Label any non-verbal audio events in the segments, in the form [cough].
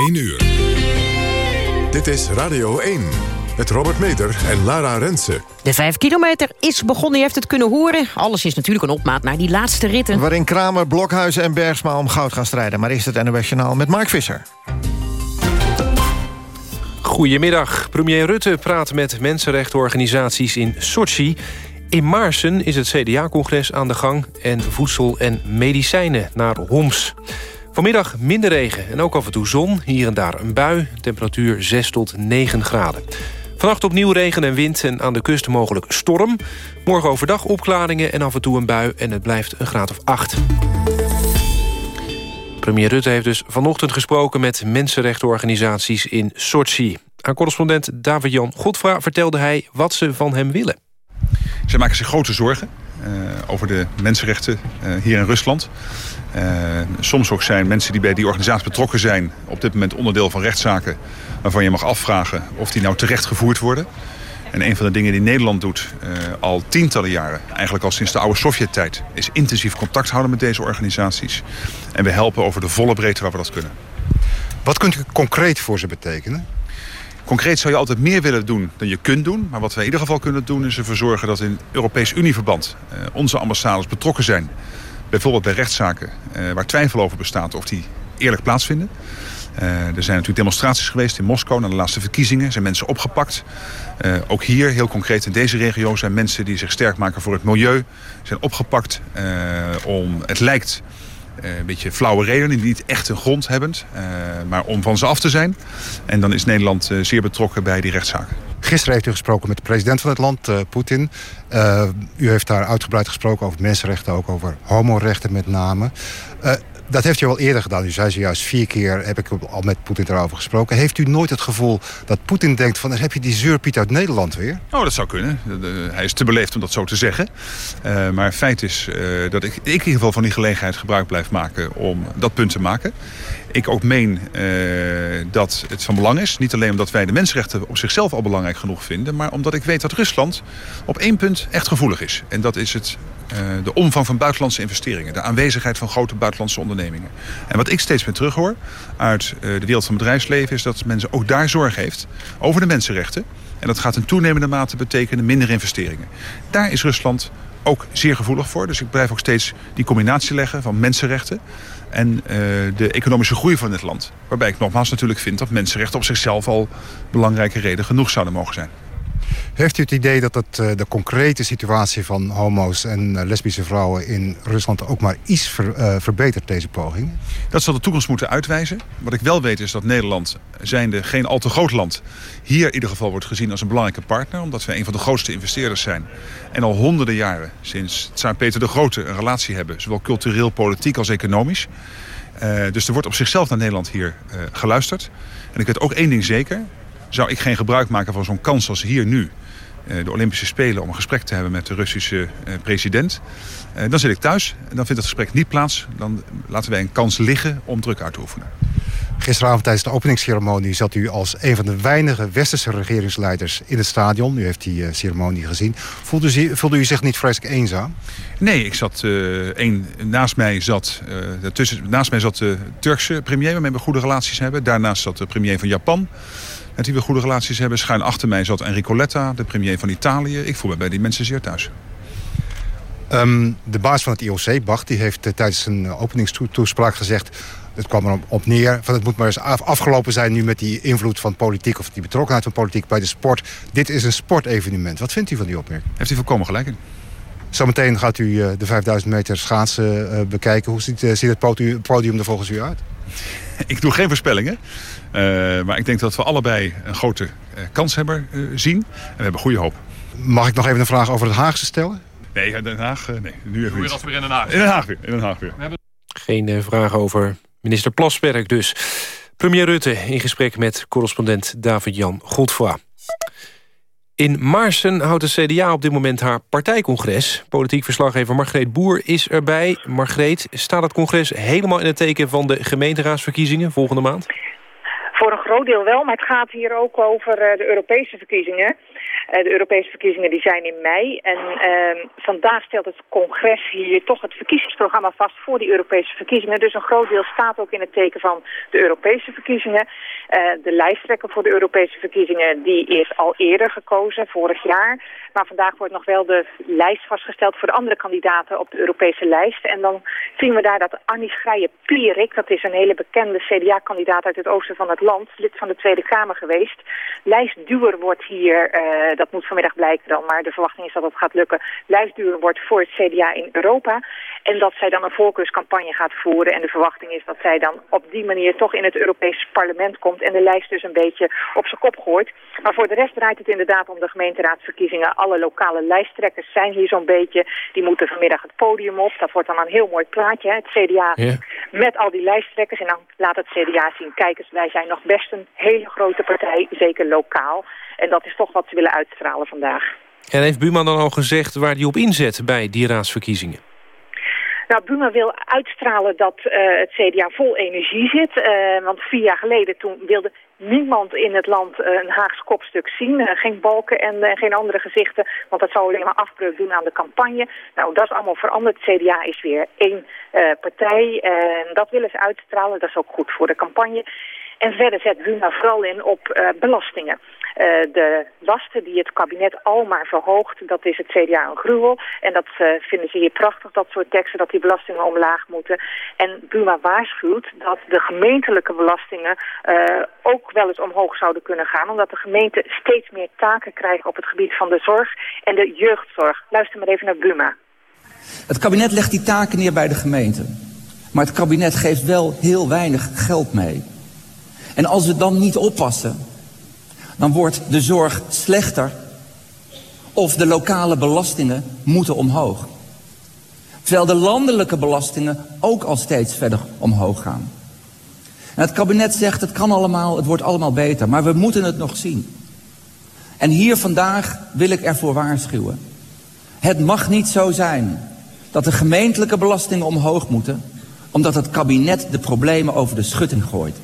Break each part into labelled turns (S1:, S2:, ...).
S1: 1 uur. Dit is Radio 1 met Robert Meter en Lara Rensen.
S2: De 5 kilometer is begonnen, je heeft het kunnen horen. Alles is natuurlijk een opmaat naar die laatste ritten.
S3: Waarin Kramer, Blokhuizen en Bergsma om goud gaan strijden. Maar is het NOS Journaal met Mark Visser.
S4: Goedemiddag. Premier Rutte praat met mensenrechtenorganisaties in Sochi. In Maarsen is het CDA-congres aan de gang... en voedsel en medicijnen naar Homs. Vanmiddag minder regen en ook af en toe zon. Hier en daar een bui. Temperatuur 6 tot 9 graden. Vannacht opnieuw regen en wind en aan de kust mogelijk storm. Morgen overdag opklaringen en af en toe een bui... en het blijft een graad of 8. Premier Rutte heeft dus vanochtend gesproken... met mensenrechtenorganisaties in Sochi. Aan correspondent David-Jan Godfra vertelde hij wat ze van hem willen.
S5: Zij maken zich grote zorgen uh, over de mensenrechten uh, hier in Rusland. Uh, soms ook zijn mensen die bij die organisatie betrokken zijn... op dit moment onderdeel van rechtszaken... waarvan je mag afvragen of die nou terecht gevoerd worden. En een van de dingen die Nederland doet al tientallen jaren... eigenlijk al sinds de oude Sovjet-tijd... is intensief contact houden met deze organisaties. En we helpen over de volle breedte waar we dat kunnen.
S3: Wat kunt u concreet voor ze betekenen?
S5: Concreet zou je altijd meer willen doen dan je kunt doen. Maar wat we in ieder geval kunnen doen is ervoor zorgen dat in Europees Unieverband uh, onze ambassades betrokken zijn. Bijvoorbeeld bij rechtszaken uh, waar twijfel over bestaat of die eerlijk plaatsvinden. Uh, er zijn natuurlijk demonstraties geweest in Moskou na de laatste verkiezingen. zijn mensen opgepakt. Uh, ook hier, heel concreet in deze regio, zijn mensen die zich sterk maken voor het milieu. zijn opgepakt om, het lijkt, een beetje flauwe redenen die niet echt een grond hebben. Maar om van ze af te zijn. En dan is Nederland zeer betrokken bij die rechtszaken.
S3: Gisteren heeft u gesproken met de president van het land, Poetin. u heeft daar uitgebreid gesproken over mensenrechten, ook over homorechten met name. dat heeft u al eerder gedaan. U zei zojuist vier keer heb ik al met Poetin erover gesproken. Heeft u nooit het gevoel dat Poetin denkt van... heb je die zeurpiet uit Nederland weer?
S5: Oh, dat zou kunnen. Hij is te beleefd om dat zo te zeggen. Uh, maar feit is uh, dat ik, ik in ieder geval van die gelegenheid gebruik blijf maken... om dat punt te maken. Ik ook meen uh, dat het van belang is. Niet alleen omdat wij de mensenrechten op zichzelf al belangrijk genoeg vinden... maar omdat ik weet dat Rusland op één punt echt gevoelig is. En dat is het, uh, de omvang van buitenlandse investeringen. De aanwezigheid van grote buitenlandse ondernemingen. En wat ik steeds meer terughoor uit uh, de wereld van bedrijfsleven... is dat mensen ook daar zorg heeft over de mensenrechten. En dat gaat in toenemende mate betekenen minder investeringen. Daar is Rusland ook zeer gevoelig voor. Dus ik blijf ook steeds die combinatie leggen van mensenrechten en uh, de economische groei van het land. Waarbij ik nogmaals natuurlijk vind dat mensenrechten op zichzelf al belangrijke reden genoeg zouden mogen zijn.
S3: Heeft u het idee dat het, uh, de concrete situatie van homo's en uh, lesbische vrouwen in Rusland ook maar iets ver, uh, verbetert, deze poging?
S5: Dat zal de toekomst moeten uitwijzen. Wat ik wel weet is dat Nederland, zijnde geen al te groot land, hier in ieder geval wordt gezien als een belangrijke partner. Omdat we een van de grootste investeerders zijn. En al honderden jaren, sinds Tsaar Peter de Grote, een relatie hebben. Zowel cultureel, politiek als economisch. dus er wordt op zichzelf naar Nederland hier geluisterd. En ik weet ook één ding zeker zou ik geen gebruik maken van zo'n kans als hier nu de Olympische Spelen om een gesprek te hebben met de Russische president. Dan zit ik thuis en dan vindt het gesprek niet plaats. Dan laten wij een kans liggen om druk uit te oefenen.
S3: Gisteravond tijdens de openingsceremonie zat u als een van de weinige westerse regeringsleiders in het stadion. U heeft die uh, ceremonie gezien. Voelde u, voelde u zich niet vreselijk eenzaam?
S5: Nee, ik zat uh, één, naast mij zat, uh, tussen, naast mij zat de Turkse premier waarmee we goede relaties hebben. Daarnaast zat de premier van Japan met wie we goede relaties hebben. Schuin achter mij zat Enrico Letta, de premier van Italië. Ik voel me bij die mensen zeer thuis.
S3: Um, de baas van het IOC, Bach, die heeft tijdens een openingstoespraak gezegd... het kwam erop op neer, van het moet maar eens af, afgelopen zijn... nu met die invloed van politiek of die betrokkenheid van politiek bij de sport. Dit is een sportevenement. Wat vindt u van die opmerking?
S5: Heeft u volkomen gelijk in.
S3: Zometeen gaat u uh, de 5000 meter schaatsen uh, bekijken. Hoe ziet, ziet het podium, er volgens u uit? [laughs]
S5: Ik doe geen voorspellingen. Uh, maar ik denk dat we allebei een grote kans hebben uh, zien. En we hebben goede hoop.
S3: Mag ik nog even een vraag over het Haagse stellen?
S5: Nee, Den Haag, nee. Nu even
S6: weer als weer in Den Haag.
S5: In Den Haag weer. In Den Haag weer.
S4: Hebben... Geen vraag over minister Plasberg dus. Premier Rutte in gesprek met correspondent David-Jan Godfroy. In Maarsen houdt de CDA op dit moment haar partijcongres. Politiek verslaggever Margreet Boer is erbij. Margreet, staat het congres helemaal in het teken van de gemeenteraadsverkiezingen volgende maand?
S7: Voor een groot deel wel, maar het gaat hier ook over uh, de Europese verkiezingen.
S6: De Europese verkiezingen die zijn in mei. En ehm, vandaag stelt het congres hier toch het verkiezingsprogramma vast voor die Europese verkiezingen. Dus een groot deel staat ook in het teken van de Europese verkiezingen. de lijsttrekker voor de Europese verkiezingen die is al eerder gekozen, vorig jaar. Maar vandaag wordt nog wel de lijst vastgesteld voor de andere kandidaten op de Europese lijst. En dan zien we daar dat Annie Schreier-Pierik, dat is een hele bekende CDA-kandidaat uit het oosten van het land, lid van de Tweede Kamer geweest. Lijstduwer wordt hier, uh, dat moet vanmiddag blijken dan, maar de verwachting is dat het gaat lukken. Lijstduwer wordt voor het CDA in Europa. En dat zij dan een voorkeurscampagne gaat voeren. En de verwachting is dat zij dan op die manier toch in het Europese parlement komt. En de lijst dus een beetje op zijn kop gooit. Maar voor de rest draait het inderdaad om de gemeenteraadsverkiezingen. Alle lokale lijsttrekkers zijn hier zo'n beetje. Die moeten vanmiddag het podium op. Dat wordt dan een heel mooi plaatje. Hè? Het CDA met al die lijsttrekkers. En dan laat het CDA zien. Kijk eens, wij zijn nog best een hele grote partij. Zeker lokaal. En dat is toch wat ze willen uitstralen vandaag.
S4: En heeft Buma dan al gezegd waar hij op inzet bij die raadsverkiezingen?
S6: Nou, Buma wil uitstralen dat uh, het CDA vol energie zit. Uh, want vier jaar geleden toen wilde niemand in het land uh, een Haags kopstuk zien. geen balken en geen andere gezichten. Want dat zou alleen maar afbreuk doen aan de campagne. Nou, dat is allemaal veranderd. CDA is weer één partij. En dat willen ze uitstralen. Dat is ook goed voor de campagne. En verder zet Buma vooral in op belastingen. Uh, de lasten die het kabinet al maar verhoogt, dat is het CDA een gruwel. En dat uh, vinden ze hier prachtig, dat soort teksten, dat die belastingen omlaag moeten. En Buma waarschuwt dat de gemeentelijke belastingen uh, ook wel eens omhoog zouden kunnen gaan. Omdat de gemeenten steeds meer taken krijgen op het gebied van de zorg en de jeugdzorg. Luister maar even naar Buma.
S7: Het kabinet legt die taken neer bij de gemeente. Maar het kabinet geeft wel heel weinig geld mee. En als we dan niet oppassen, dan wordt de zorg slechter of de lokale belastingen moeten omhoog. Terwijl de landelijke belastingen ook al steeds verder omhoog gaan. Het kabinet zegt het kan allemaal, het wordt allemaal beter, maar we moeten het nog zien. En hier vandaag wil ik ervoor waarschuwen. Het mag niet zo zijn dat de gemeentelijke belastingen omhoog moeten, omdat het kabinet de problemen over de schutting gooit.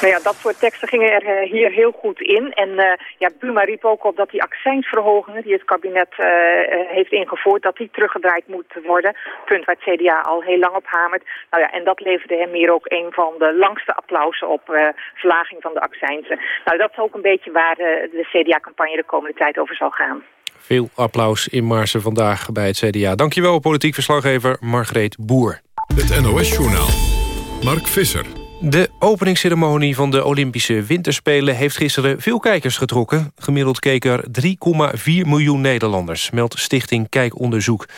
S6: Nou ja, dat soort teksten gingen er uh, hier heel goed in. En uh, ja, Buma riep ook op dat die accijnsverhogingen die het kabinet uh, heeft ingevoerd, dat die teruggedraaid moeten worden. Punt waar het CDA al heel lang op hamert. Nou ja, en dat leverde hem hier ook een van de langste applausen op verlaging van de accijnsen. Nou, dat is ook een beetje waar de CDA-campagne de komende tijd over zal gaan.
S4: Veel applaus in Marsen vandaag bij het CDA. Dankjewel, politiek verslaggever Margreet Boer.
S1: Het NOS-journaal. Mark Visser.
S4: De openingsceremonie van de Olympische Winterspelen... heeft gisteren veel kijkers getrokken. Gemiddeld keken er 3,4 miljoen Nederlanders... meldt Stichting Kijkonderzoek.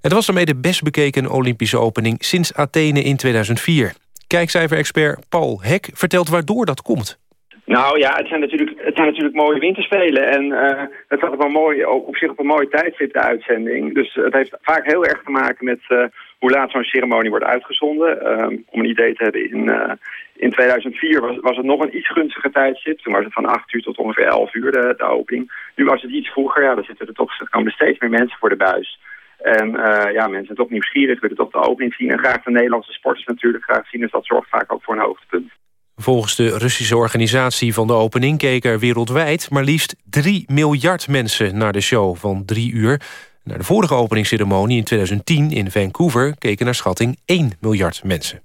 S4: Het was daarmee de best bekeken Olympische opening... sinds Athene in 2004. Kijkcijfer-expert Paul Hek vertelt waardoor dat komt.
S8: Nou ja, het zijn natuurlijk, het natuurlijk mooie winterspelen. En uh, het gaat ook wel mooi, op zich op een mooie tijdstip, de uitzending. Dus het heeft vaak heel erg te maken met uh, hoe laat zo'n ceremonie wordt uitgezonden. Uh, om een idee te hebben, in, in 2004 was, was het nog een iets gunstiger tijdstip. Toen was het van 8 uur tot ongeveer 11 uur de, de opening. Nu was het iets vroeger. Ja, dan zitten er toch, er komen steeds meer mensen voor de buis. En ja, mensen zijn toch nieuwsgierig, willen toch de opening zien. En graag de Nederlandse sporters natuurlijk graag zien. Dus dat zorgt vaak ook voor een hoogtepunt.
S4: Volgens de Russische organisatie van de opening keken er wereldwijd maar liefst 3 miljard mensen naar de show van drie uur. Naar de vorige openingsceremonie in 2010 in Vancouver keken naar schatting 1 miljard mensen.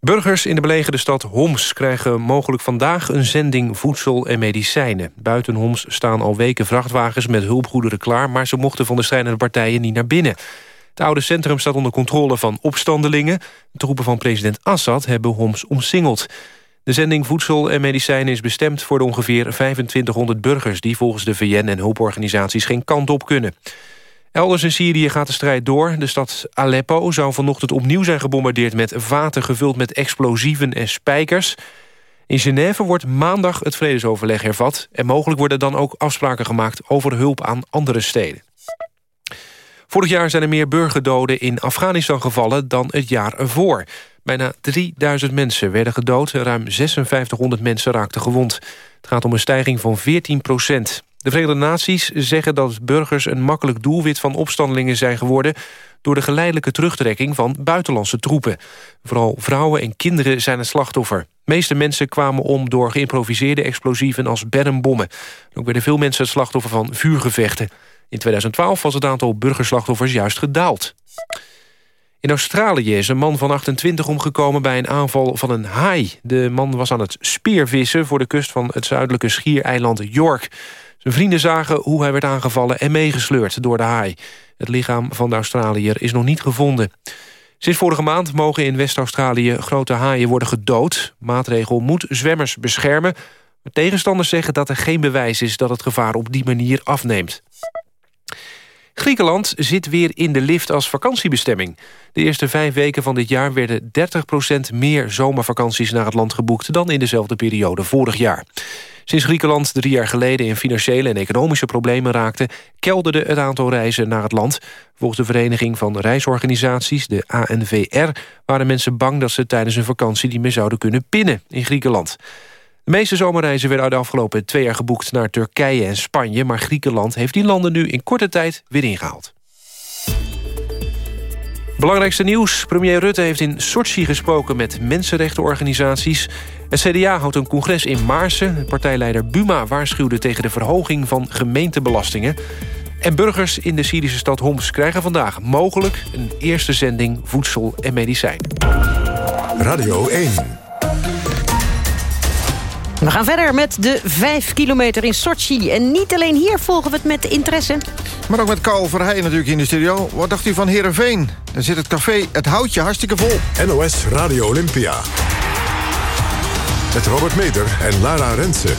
S4: Burgers in de belegerde stad Homs krijgen mogelijk vandaag een zending voedsel en medicijnen. Buiten Homs staan al weken vrachtwagens met hulpgoederen klaar... maar ze mochten van de strijdende partijen niet naar binnen. Het oude centrum staat onder controle van opstandelingen. De troepen van president Assad hebben Homs omsingeld. De zending voedsel en medicijnen is bestemd voor de ongeveer 2500 burgers... die volgens de VN en hulporganisaties geen kant op kunnen. Elders in Syrië gaat de strijd door. De stad Aleppo zou vanochtend opnieuw zijn gebombardeerd... met vaten gevuld met explosieven en spijkers. In Genève wordt maandag het vredesoverleg hervat... en mogelijk worden dan ook afspraken gemaakt over hulp aan andere steden. Vorig jaar zijn er meer burgerdoden in Afghanistan gevallen dan het jaar ervoor. Bijna 3000 mensen werden gedood, ruim 5600 mensen raakten gewond. Het gaat om een stijging van 14 procent. De Verenigde Naties zeggen dat burgers een makkelijk doelwit van opstandelingen zijn geworden door de geleidelijke terugtrekking van buitenlandse troepen. Vooral vrouwen en kinderen zijn het slachtoffer. De meeste mensen kwamen om door geïmproviseerde explosieven als bermbommen. Ook werden veel mensen het slachtoffer van vuurgevechten. In 2012 was het aantal burgerslachtoffers juist gedaald. In Australië is een man van 28 omgekomen bij een aanval van een haai. De man was aan het speervissen voor de kust van het zuidelijke schiereiland York. Zijn vrienden zagen hoe hij werd aangevallen en meegesleurd door de haai. Het lichaam van de Australiër is nog niet gevonden. Sinds vorige maand mogen in West-Australië grote haaien worden gedood. Maatregel moet zwemmers beschermen. Maar tegenstanders zeggen dat er geen bewijs is dat het gevaar op die manier afneemt. Griekenland zit weer in de lift als vakantiebestemming. De eerste vijf weken van dit jaar werden 30% meer zomervakanties naar het land geboekt... dan in dezelfde periode vorig jaar. Sinds Griekenland drie jaar geleden in financiële en economische problemen raakte... kelderde het aantal reizen naar het land. Volgens de Vereniging van Reisorganisaties, de ANVR... waren mensen bang dat ze tijdens hun vakantie niet meer zouden kunnen pinnen in Griekenland. De meeste zomerreizen werden de afgelopen twee jaar geboekt naar Turkije en Spanje... maar Griekenland heeft die landen nu in korte tijd weer ingehaald. Belangrijkste nieuws. Premier Rutte heeft in Sochi gesproken met mensenrechtenorganisaties. Het CDA houdt een congres in Maarsen. Partijleider Buma waarschuwde tegen de verhoging van gemeentebelastingen. En burgers in de Syrische stad Homs krijgen vandaag mogelijk... een eerste zending voedsel en medicijn.
S1: Radio 1.
S2: We gaan verder met de 5 kilometer in Sochi. En niet alleen hier volgen we het met interesse.
S9: Maar ook met Carl Verheijen natuurlijk in de studio. Wat dacht u van Heerenveen? Daar zit het café Het Houtje hartstikke vol.
S1: NOS Radio Olympia. Met Robert Meter en Lara Rensen.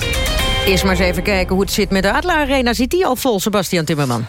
S2: Eerst maar eens even kijken hoe het zit met de Adler Arena. Zit die al vol, Sebastian Timmerman?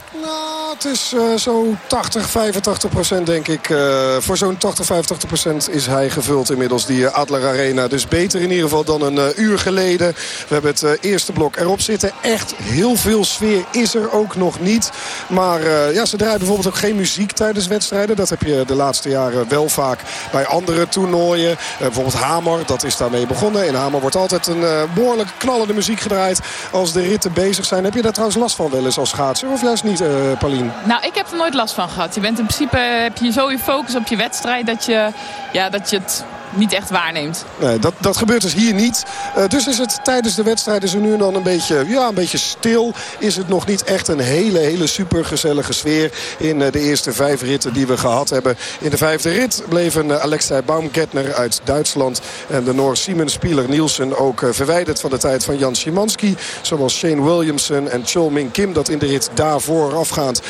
S10: Het is uh, zo'n 80, 85 procent denk ik. Uh, voor zo'n 80, 85 procent is hij gevuld inmiddels, die Adler Arena. Dus beter in ieder geval dan een uur geleden. We hebben het eerste blok erop zitten. Echt heel veel sfeer is er ook nog niet. Maar ja, ze draaien bijvoorbeeld ook geen muziek tijdens wedstrijden. Dat heb je de laatste jaren wel vaak bij andere toernooien. bijvoorbeeld Hamer, dat is daarmee begonnen. In Hamer wordt altijd een behoorlijk knallende muziek gedraaid als de ritten bezig zijn. Heb je daar trouwens last van wel eens als schaatser of juist niet, Paulien?
S11: Nou, ik heb er nooit last van gehad. Je bent in principe, heb je zo je focus op je wedstrijd dat je, ja, dat je het niet echt waarneemt.
S10: Nee, dat, dat gebeurt dus hier niet. Uh, dus is het tijdens de wedstrijd is er nu en dan een beetje, ja, een beetje stil. Is het nog niet echt een hele, hele super gezellige sfeer... in uh, de eerste vijf ritten die we gehad hebben. In de vijfde rit bleven uh, Alexei Baumgartner uit Duitsland... en de Noor Simon Spieler Nielsen ook verwijderd van de tijd van Jan Szymanski. Zoals Shane Williamson en Chol Min Kim... dat in de rit daarvoor afgaand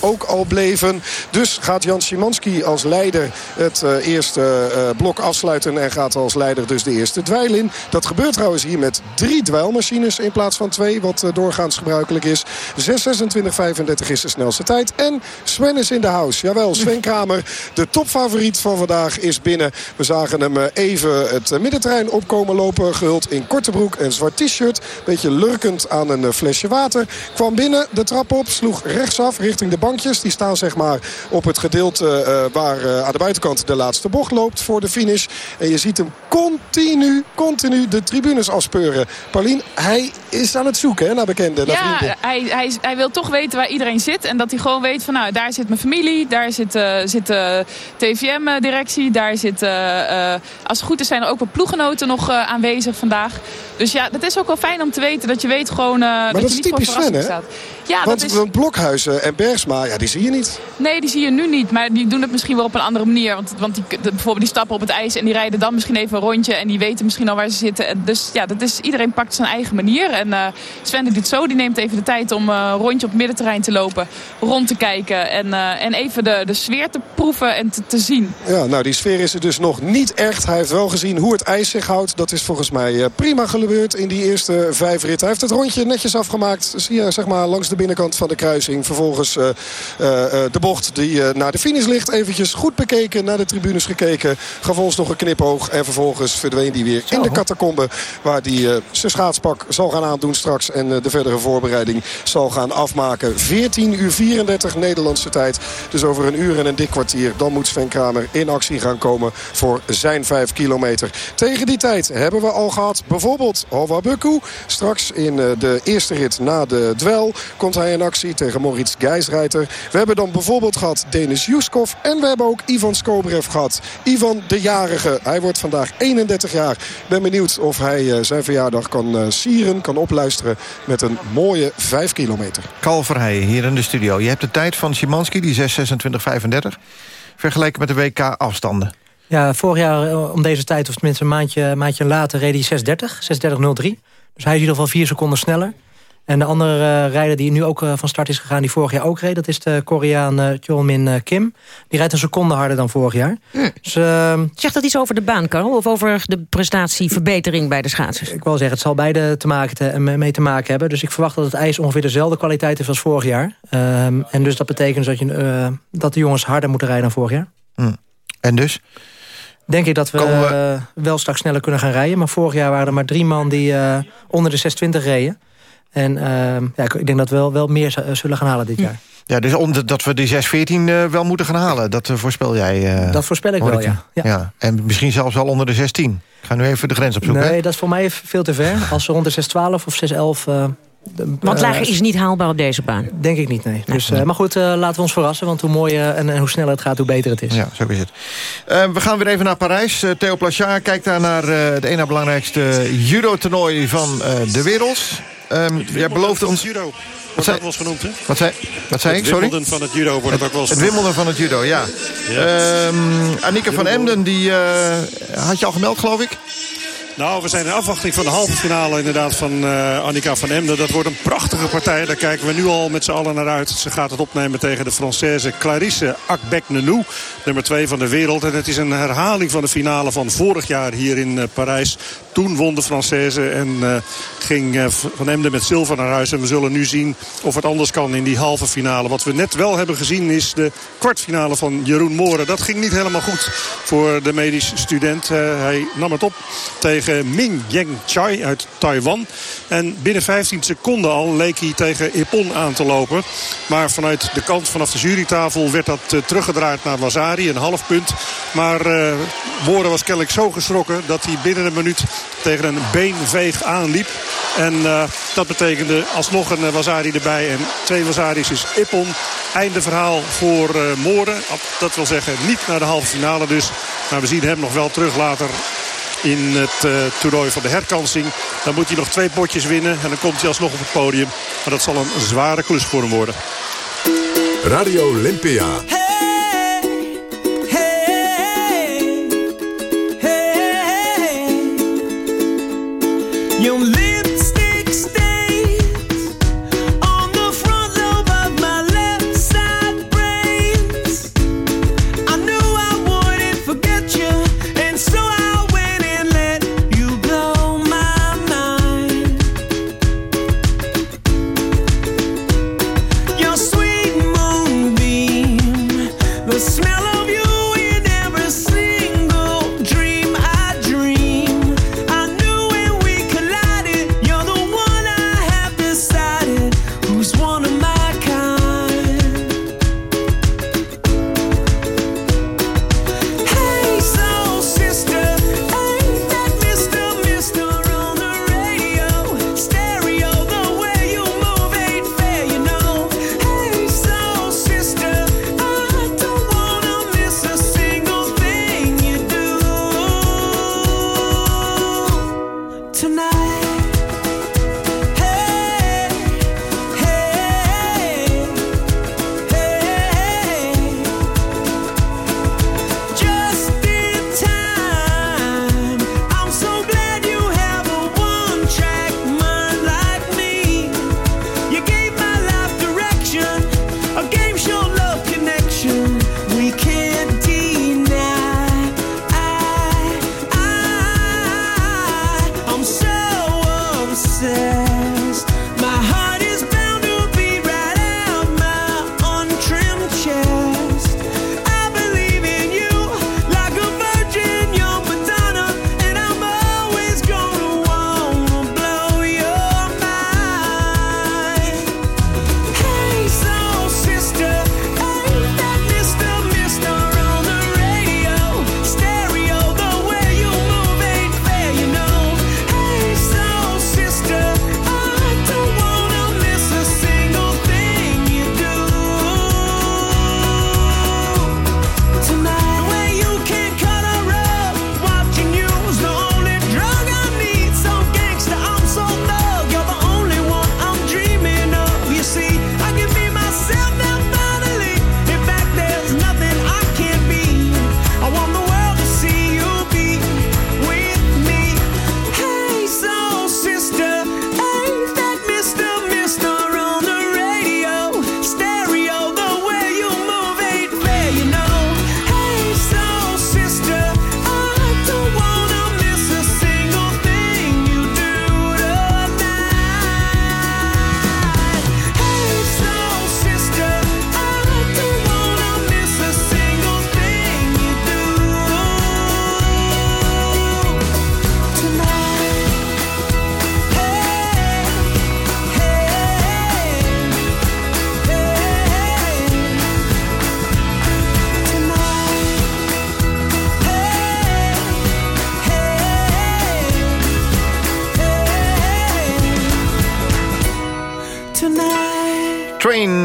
S10: ook al bleven. Dus gaat Jan Szymanski als leider het eerste blok afsluiten en gaat als leider dus de eerste dweil in. Dat gebeurt trouwens hier met drie dweilmachines in plaats van twee. Wat eh, doorgaans gebruikelijk is. 6.26.35 is de snelste tijd. En Sven is in de house. Jawel, Sven [laughs] Kramer, de topfavoriet van vandaag, is binnen. We zagen hem eh, even het eh, middenterrein opkomen lopen. Gehuld in korte broek en zwart t-shirt. Beetje lurkend aan een flesje water. Kwam binnen, de trap op, sloeg rechtsaf richting de bankjes. Die staan zeg maar op het gedeelte uh, waar uh, aan de buitenkant de laatste bocht loopt voor de finish. En je ziet hem continu, continu de tribunes afspeuren. Paulien, hij is aan het zoeken hè, naar bekenden, naar
S11: ja,
S10: vrienden.
S11: Hij, hij, hij wil toch weten waar iedereen zit. En dat hij gewoon weet van, nou, daar zit mijn familie. Daar zit, uh, zit de TVM-directie. Daar zit, uh, als het goed is, zijn er ook wel ploeggenoten nog aanwezig vandaag. Dus ja, dat is ook wel fijn om te weten. Dat je weet gewoon
S10: maar
S11: dat,
S10: dat
S11: je niet
S10: typisch
S11: voor
S10: Sven,
S11: staat.
S10: Ja, Want dat is... Blokhuizen en Bergsma, ja, die zie je niet.
S11: Nee, die zie je nu niet. Maar die doen het misschien wel op een andere manier. Want, want die, bijvoorbeeld die stappen op het ijs en die rijden dan misschien even een rondje. En die weten misschien al waar ze zitten. En dus ja, dat is, iedereen pakt zijn eigen manier. En uh, Sven doet zo. Die neemt even de tijd om uh, een rondje op het middenterrein te lopen. Rond te kijken. En, uh, en even de, de sfeer te proeven en te, te, zien.
S10: Ja, nou die sfeer is er dus nog niet echt. Hij heeft wel gezien hoe het ijs zich houdt. Dat is volgens mij prima gebeurd in die eerste vijf ritten. Hij heeft het rondje netjes afgemaakt. Zie je zeg maar langs de binnenkant van de kruising. Vervolgens de bocht die naar de finish ligt. Eventjes goed bekeken, naar de tribunes gekeken. Vervolgens nog een knipoog. En vervolgens verdween hij weer in de catacombe. Waar hij zijn schaatspak zal gaan aandoen straks. En de verdere voorbereiding zal gaan afmaken. 14 uur 34 Nederlandse tijd. Dus over een uur en een dik kwartier. Dan moet Sven Kramer in actie gaan komen voor zijn 5 kilometer. Tegen die tijd hebben we al gehad bijvoorbeeld Hova Bukku. Straks in eh, de eerste rit na de dwel komt hij in actie tegen Moritz Geisreiter. We hebben dan bijvoorbeeld gehad Denis Juskov. En we hebben ook Ivan Skobrev gehad. Ivan de jarige. Hij wordt vandaag 31 jaar. ben benieuwd of hij eh, zijn verjaardag kan sieren, kan opluisteren met een mooie 5 kilometer.
S9: Kalverheijen hier in de studio. Je hebt de tijd van Szymanski, die 6.26.35. Vergeleken met de WK-afstanden.
S12: Ja, vorig jaar eh, om deze tijd, of tenminste een maandje, maandje later, reed hij 6.30, 6.30.03. Dus hij is in ieder geval vier seconden sneller. En de andere uh, rijder die nu ook uh, van start is gegaan... die vorig jaar ook reed, dat is de Koreaan uh, Chol-min Kim. Die rijdt een seconde harder dan vorig jaar.
S2: Hm. Dus, Zegt dat iets over de baan, Karel? Of over de prestatieverbetering bij de schaatsers?
S12: Ik wil zeggen, het zal beide te maken te, mee te maken hebben. Dus ik verwacht dat het ijs ongeveer dezelfde kwaliteit heeft als vorig jaar. Um, en dus dat betekent dat, je, dat de jongens harder moeten rijden dan vorig jaar.
S9: Hm. En dus?
S12: denk ik dat we, we... wel straks sneller kunnen gaan rijden. Maar vorig jaar waren er maar drie man die uh, onder de 620 reden. En uh, ja, ik denk dat we wel, wel meer zullen gaan halen dit jaar.
S9: Ja, dus om dat we die 614 uh, wel moeten gaan halen. Dat uh, voorspel jij?
S12: dat voorspel ik wel, ja.
S9: ja. ja. En misschien zelfs wel onder de 16. Ik ga nu even de grens opzoeken.
S12: Nee, dat is voor mij veel te ver. Als ze rond de 612 of 611
S2: want lager is niet haalbaar op deze baan?
S12: Denk ik niet, nee. Dus, uh, maar goed, uh, laten we ons verrassen. Want hoe mooier en, en, hoe sneller het gaat, hoe beter het is.
S9: Ja, zo is het. Uh, we gaan weer even naar Parijs. Theo Plachard kijkt daar naar het ene belangrijkste judo-toernooi van de wereld. Um, jij beloofde ons...
S13: Judo. Wordt dat wel eens genoemd, hè?
S9: Wat zei, wat zei
S13: ik,
S9: sorry?
S13: Het Wimbledon van het judo wordt het, ook wel eens
S9: Het Wimbledon van het judo, ja. ja. Um, Annika van Emden, die had je al gemeld, geloof ik?
S13: Nou, we zijn in afwachting van de halve finale inderdaad van uh, Annika van Emden. Dat wordt een prachtige partij. Daar kijken we nu al met z'n allen naar uit. Ze gaat het opnemen tegen de Française Clarisse Akbek-Nenou. Nummer 2 van de wereld. En het is een herhaling van de finale van vorig jaar hier in uh, Parijs. Toen won de Française en uh, ging Van Emden met zilver naar huis. En we zullen nu zien of het anders kan in die halve finale. Wat we net wel hebben gezien is de kwartfinale van Jeroen Mooren. Dat ging niet helemaal goed voor de medisch student. hij nam het op tegen Ming Yang Chai uit Taiwan. En binnen 15 seconden al leek hij tegen Ippon aan te lopen. Maar vanuit de kant, vanaf de jurytafel, werd dat teruggedraaid naar Wazari. Een half punt. Maar uh, was kennelijk zo geschrokken dat hij binnen een minuut tegen een beenveeg aanliep. En uh, dat betekende alsnog een Wazari erbij. En twee Wazaris is Ippon. Einde verhaal voor uh, Moorden. Dat wil zeggen niet naar de halve finale dus. Maar we zien hem nog wel terug later in het uh, toernooi van de herkansing. Dan moet hij nog twee potjes winnen en dan komt hij alsnog op het podium. Maar dat zal een zware klus voor hem worden.
S1: Radio Olympia.
S9: You live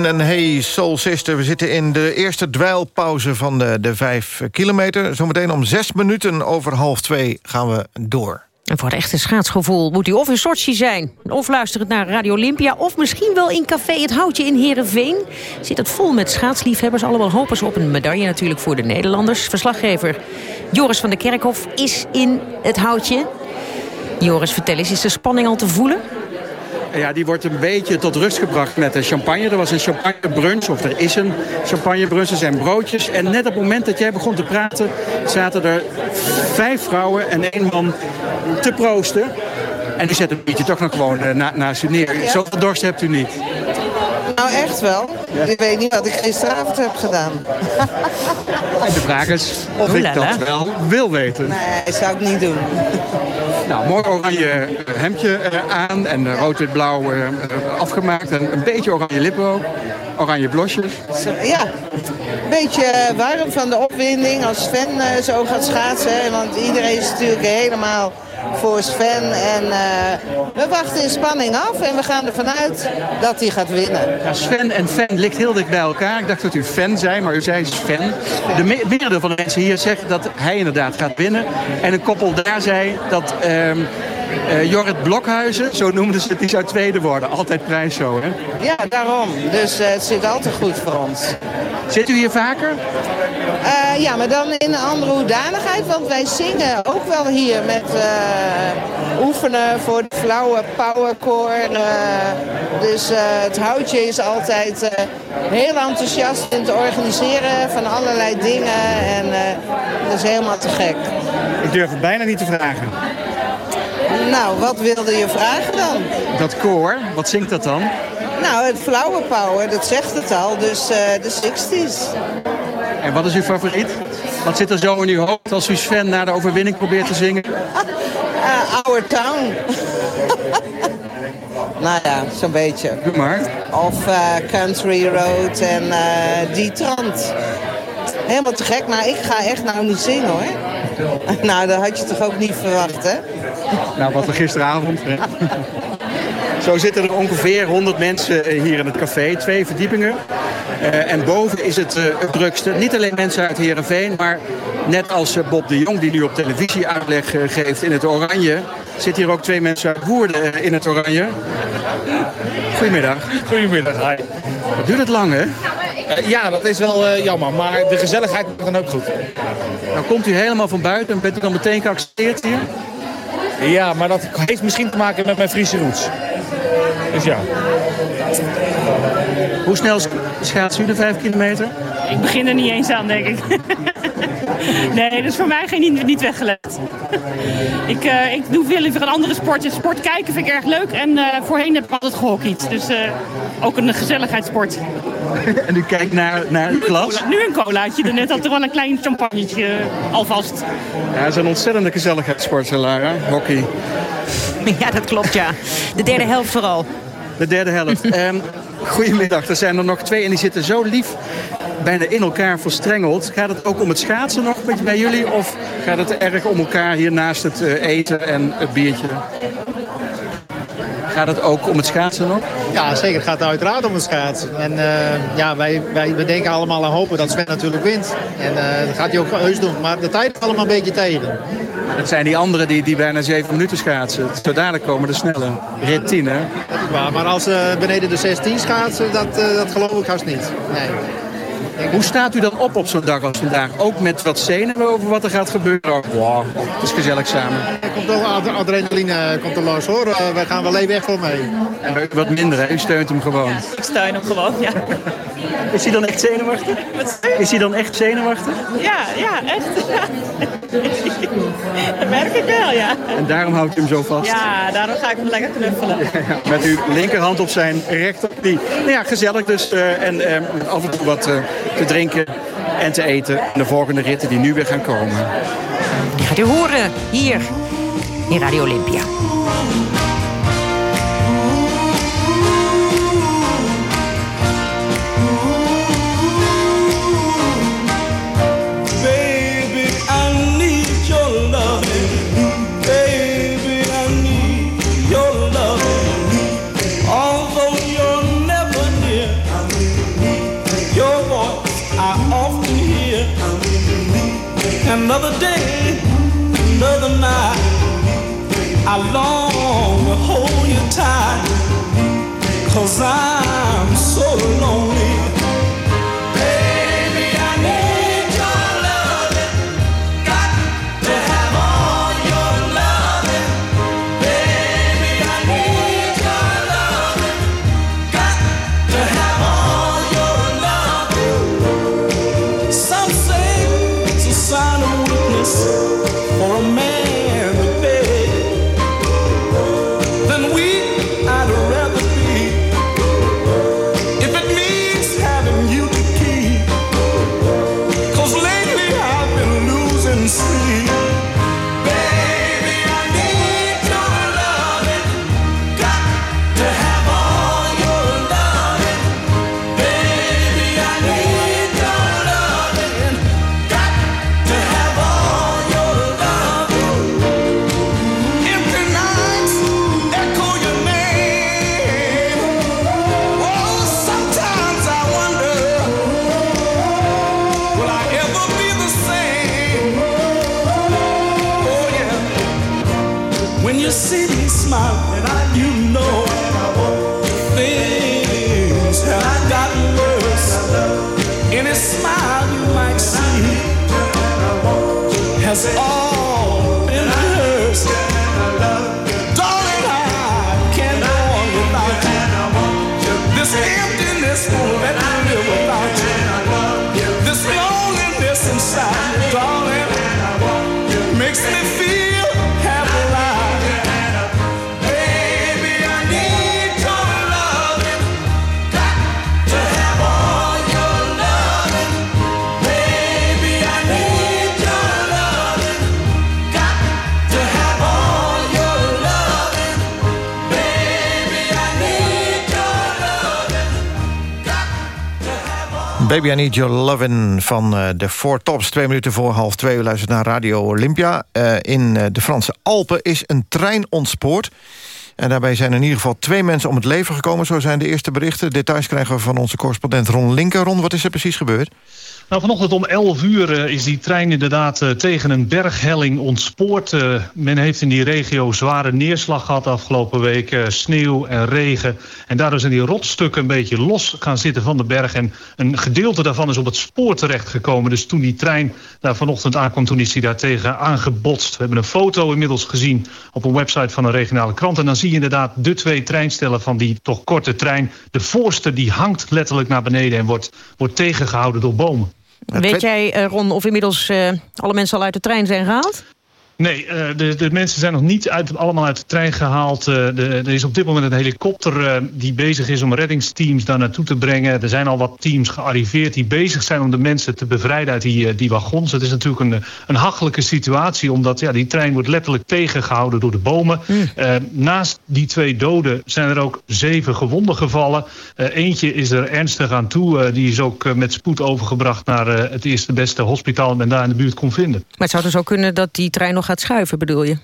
S9: En Hey Soul Sister. We zitten in de eerste dweilpauze van de, de vijf kilometer. Zometeen om zes minuten over half twee gaan we door.
S2: En voor het echte schaatsgevoel moet u of in Sochi zijn... of luisteren naar Radio Olympia... of misschien wel in Café Het Houtje in Heerenveen. Zit het vol met schaatsliefhebbers. Allemaal hopen ze op een medaille natuurlijk voor de Nederlanders. Verslaggever Joris van der Kerkhof is in Het Houtje. Joris, vertel eens, is de spanning al te voelen?
S14: Ja, die wordt een beetje tot rust gebracht met de champagne. Er was een champagnebrunch, of er is een champagnebrunch. Er zijn broodjes. En net op het moment dat jij begon te praten... zaten er vijf vrouwen en één man te proosten. En die zetten een beetje toch nog gewoon uh, na, naast u neer. Zoveel dorst hebt u niet.
S15: Nou, echt wel. Ik weet niet wat ik gisteravond heb gedaan.
S14: En de vraag is of ik dat wel wil weten.
S15: Nee, zou ik niet doen.
S14: Nou, mooi oranje hemdje aan en rood-wit-blauw afgemaakt. En een beetje oranje lippen ook. Oranje blosjes.
S15: Ja, een beetje warm van de opwinding als Sven zo gaat schaatsen. Want iedereen is natuurlijk helemaal voor Sven. En uh, we wachten in spanning af en we gaan ervan uit dat hij gaat winnen.
S14: Sven en fan ligt heel dicht bij elkaar. Ik dacht dat u fan zei, maar u zei Sven. De me van de mensen hier zeggen dat hij inderdaad gaat winnen. En een koppel daar zei dat... Uh, uh, Jorrit Blokhuizen, zo noemden ze het, die zou tweede worden. Altijd prijs zo, hè?
S15: Ja, daarom. Dus uh, het zit altijd goed voor ons.
S14: Zit u hier vaker?
S15: Uh, ja, maar dan in een andere hoedanigheid. Want wij zingen ook wel hier met oefenen voor de flauwe powercore. dus het houtje is altijd heel enthousiast in het organiseren van allerlei dingen. En dat is helemaal te gek.
S14: Ik durf het bijna niet te vragen.
S15: Nou, wat wilde je vragen dan?
S14: Dat koor, wat zingt dat dan?
S15: Nou, het Flower Power, dat zegt het al, dus uh, de 60s.
S14: En wat is uw favoriet? Wat zit er zo in uw hoofd als u Sven naar de overwinning probeert te zingen?
S15: uh, [laughs] Our Town. [laughs] nou ja, zo'n beetje.
S14: Doe maar.
S15: Of uh, Country Road en Die Trant. Helemaal te gek, maar ik ga echt nou niet zingen hoor. [laughs] nou, dat had je toch ook niet verwacht, hè?
S14: Nou, wat we gisteravond. Zo zitten er ongeveer 100 mensen hier in het café, twee verdiepingen. Uh, en boven is het uh, het drukste. Niet alleen mensen uit Heerenveen, maar net als uh, Bob de Jong... die nu op televisie uitleg geeft in het Oranje... zitten hier ook twee mensen uit Woerden in het Oranje. Goedemiddag.
S16: Goedemiddag, hi.
S14: Duurt het lang, hè?
S16: ja, dat is wel jammer, maar de gezelligheid gaat dan ook goed.
S14: Nou komt u helemaal van buiten en bent u dan meteen geaccepteerd hier?
S16: Ja, maar dat heeft misschien te maken met mijn Friese roots. Dus ja.
S14: Hoe snel schaats u de vijf kilometer?
S17: Ik begin er niet eens aan, denk ik. [laughs] [laughs] nee, dat is voor mij geen, niet, niet weggelegd. ik, uh, ik doe veel liever een andere sport. Sport kijken vind ik erg leuk. En uh, voorheen heb ik altijd gehockeyd. Dus uh, ook een gezelligheidssport. [laughs]
S14: en u kijkt naar, naar het glas?
S17: Nu een colaatje. Daarnet had er wel een klein champagnetje alvast.
S14: Ja, het is een ontzettende gezelligheidssport, Lara. Hockey. [laughs]
S2: Ja, dat klopt, ja. De derde helft vooral.
S14: De derde helft. um, goedemiddag, er zijn er nog twee en die zitten zo lief bijna in elkaar verstrengeld. Gaat het ook om het schaatsen nog bij jullie? Of gaat het erg om elkaar hier naast het eten en het biertje? Gaat het ook om het schaatsen nog?
S18: Ja, zeker. Het gaat uiteraard om het schaatsen. En uh, ja, wij, wij we denken allemaal en hopen dat Sven natuurlijk wint. En uh, dat gaat hij ook heus doen. Maar de tijd is allemaal een beetje tegen.
S14: Dat zijn die anderen die, die bijna zeven minuten schaatsen. Zo dadelijk komen de snelle. Rit 10, hè?
S18: Maar als ze uh, beneden de 16 schaatsen, dat, dat geloof ik haast niet. Nee.
S14: Hoe staat u dan op op zo'n dag als vandaag? Ook met wat zenuwen over wat er gaat gebeuren? Wow, het is gezellig samen.
S18: Er komt wel adrenaline komt er los hoor. Uh, wij gaan wel even weg voor mee.
S14: En wat minder hè? U steunt hem gewoon. Ja,
S17: ik steun hem gewoon, ja.
S14: Is hij dan echt zenuwachtig? Is hij dan echt zenuwachtig?
S17: Ja, ja, echt. [laughs] dat merk ik wel, ja.
S14: En daarom houdt u hem zo vast?
S17: Ja, daarom ga ik hem lekker knuffelen.
S14: Ja, met uw linkerhand op zijn rechterknie. Nou ja, gezellig dus. Uh, en uh, af en toe wat uh, te drinken en te eten. En de volgende ritten die nu weer gaan komen.
S2: Die gaat u horen hier in Radio Olympia.
S19: casar. Baby, I Need Your
S9: Lovin' van eh, de Four Tops. Twee minuten voor half twee. U luistert naar Radio Olympia. Eh, in eh, de Franse Alpen is een trein ontspoord. En daarbij zijn in ieder geval twee mensen om het leven gekomen. Zo zijn de eerste berichten. Details krijgen we van onze correspondent Ron Linker. Ron, wat is er precies gebeurd?
S20: Nou, vanochtend om 11 uur eh, is die trein inderdaad eh, tegen een berghelling ontspoord. Eh, men heeft in die regio zware neerslag gehad de afgelopen week. sneeuw en regen. En daardoor zijn die rotstukken een beetje los gaan zitten van de berg. En een gedeelte daarvan is op het spoor terechtgekomen. Dus toen die trein daar vanochtend aankwam, toen is hij daar tegen aangebotst. We hebben een foto inmiddels gezien op een website van een regionale krant. En dan zie je inderdaad de twee treinstellen van die toch korte trein. De voorste die hangt letterlijk naar beneden en wordt, wordt tegengehouden door bomen.
S2: Weet jij, eh, Ron, of inmiddels eh, alle mensen al uit de trein zijn gehaald?
S20: Nee, eh, de, de mensen zijn nog niet uit, allemaal uit de trein gehaald. Eh, de, er is op dit moment een helikopter eh, die bezig is om reddingsteams daar naartoe te brengen. Er zijn al wat teams gearriveerd die bezig zijn om de mensen te bevrijden uit die, die wagons. Het is natuurlijk een, een hachelijke situatie, omdat ja, die trein wordt letterlijk tegengehouden door de bomen. Eh, naast die twee doden zijn er ook zeven gewonden gevallen. Eentje is er ernstig aan toe. Die is ook met spoed overgebracht naar het eerste beste hospitaal dat men daar in de buurt kon vinden.
S2: Maar het zou dus ook kunnen dat die trein nog gaat schuiven, bedoel je?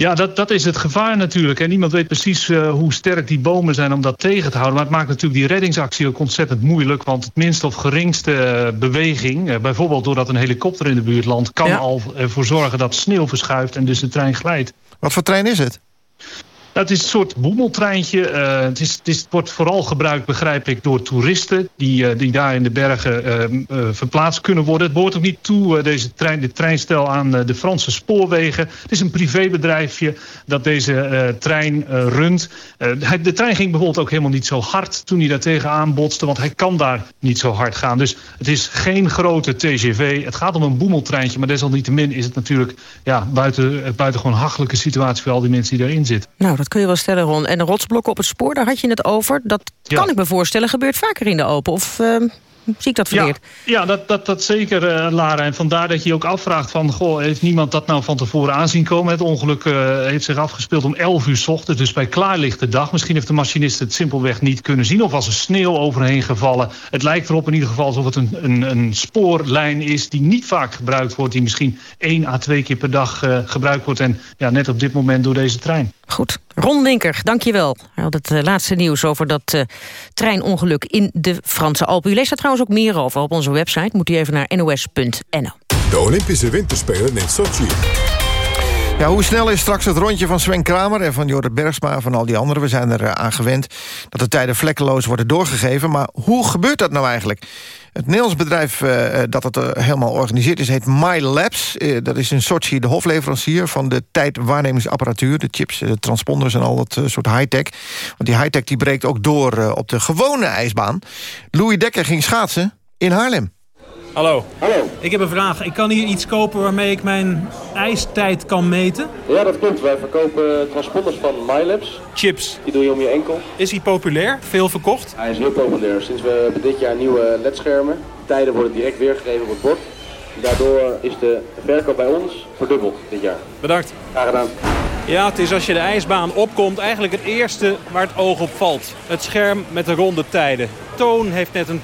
S20: Ja, dat, dat is het gevaar natuurlijk. En niemand weet precies eh, hoe sterk die bomen zijn om dat tegen te houden. Maar het maakt natuurlijk die reddingsactie ook ontzettend moeilijk. Want het minste of geringste eh, beweging... eh, bijvoorbeeld doordat een helikopter in de buurt landt... kan al ervoor zorgen dat sneeuw verschuift en dus de trein glijdt.
S9: Wat voor trein is het?
S20: Nou, het is een soort boemeltreintje. Eh, het, is, het, wordt vooral gebruikt, begrijp ik, door toeristen... die, eh, die daar in de bergen eh, eh, verplaatst kunnen worden. Het behoort ook niet toe, deze trein, dit treinstel, aan de Franse spoorwegen. Het is een privébedrijfje dat deze trein runt. De trein ging bijvoorbeeld ook helemaal niet zo hard... toen hij daar tegenaan botste, want hij kan daar niet zo hard gaan. Dus het is geen grote TGV. Het gaat om een boemeltreintje, maar desalniettemin is het natuurlijk... Ja, buiten, buitengewoon hachelijke situatie voor al die mensen die daarin zitten.
S2: Nou, dat kun je wel stellen, Ron. En de rotsblokken op het spoor, daar had je het over. Dat kan ik me voorstellen, gebeurt vaker in de open. Of ehm, zie ik dat verkeerd?
S20: Ja, ja dat, dat, dat zeker, eh, Lara. En vandaar dat je je ook afvraagt van... Goh, heeft niemand dat nou van tevoren aanzien komen? Het ongeluk eh, heeft zich afgespeeld om 11 uur 's ochtends. Dus bij klaarlichte dag. Misschien heeft de machinist het simpelweg niet kunnen zien. Of was er sneeuw overheen gevallen. Het lijkt erop in ieder geval alsof het een, een, een spoorlijn is... die niet vaak gebruikt wordt. Die misschien één à twee keer per dag eh, gebruikt wordt. En ja, net op dit moment door deze trein.
S2: Goed. Ron Linker, dankjewel. Hij had het eh, laatste nieuws over dat eh, treinongeluk in de Franse Alpen. U leest daar trouwens ook meer over op onze website. Moet u even naar nos.nl.
S1: De Olympische Winterspelen in Sochi.
S9: Ja, hoe snel is straks het rondje van Sven Kramer en van Jorrit Bergsma... en van al die anderen? We zijn er eh, aan gewend dat de tijden vlekkeloos worden doorgegeven. Maar hoe gebeurt dat nou eigenlijk? Het Nederlands bedrijf uh, dat het helemaal organiseert is... heet MyLabs. Uh, dat is in Sochi de hofleverancier van de tijdwaarnemingsapparatuur... de chips, de transponders en al dat soort high-tech. Want die high-tech breekt ook door op de gewone ijsbaan. Louis Dekker ging schaatsen in Haarlem.
S21: Hallo. Hallo. Ik heb een vraag. Ik kan hier iets kopen waarmee ik mijn ijstijd kan meten?
S22: Ja, dat klopt. Wij verkopen transponders van MyLabs.
S21: Chips.
S22: Die doe je om je enkel.
S21: Is hij populair? Veel verkocht?
S22: Hij is heel populair. Sinds we dit jaar nieuwe ledschermen. Tijden worden direct weergegeven op het bord. Daardoor is de verkoop bij ons verdubbeld dit jaar.
S21: Bedankt.
S22: Graag gedaan.
S21: Ja, het is als je de ijsbaan opkomt eigenlijk het eerste waar het oog op valt. Het scherm met de ronde tijden. Toon heeft net een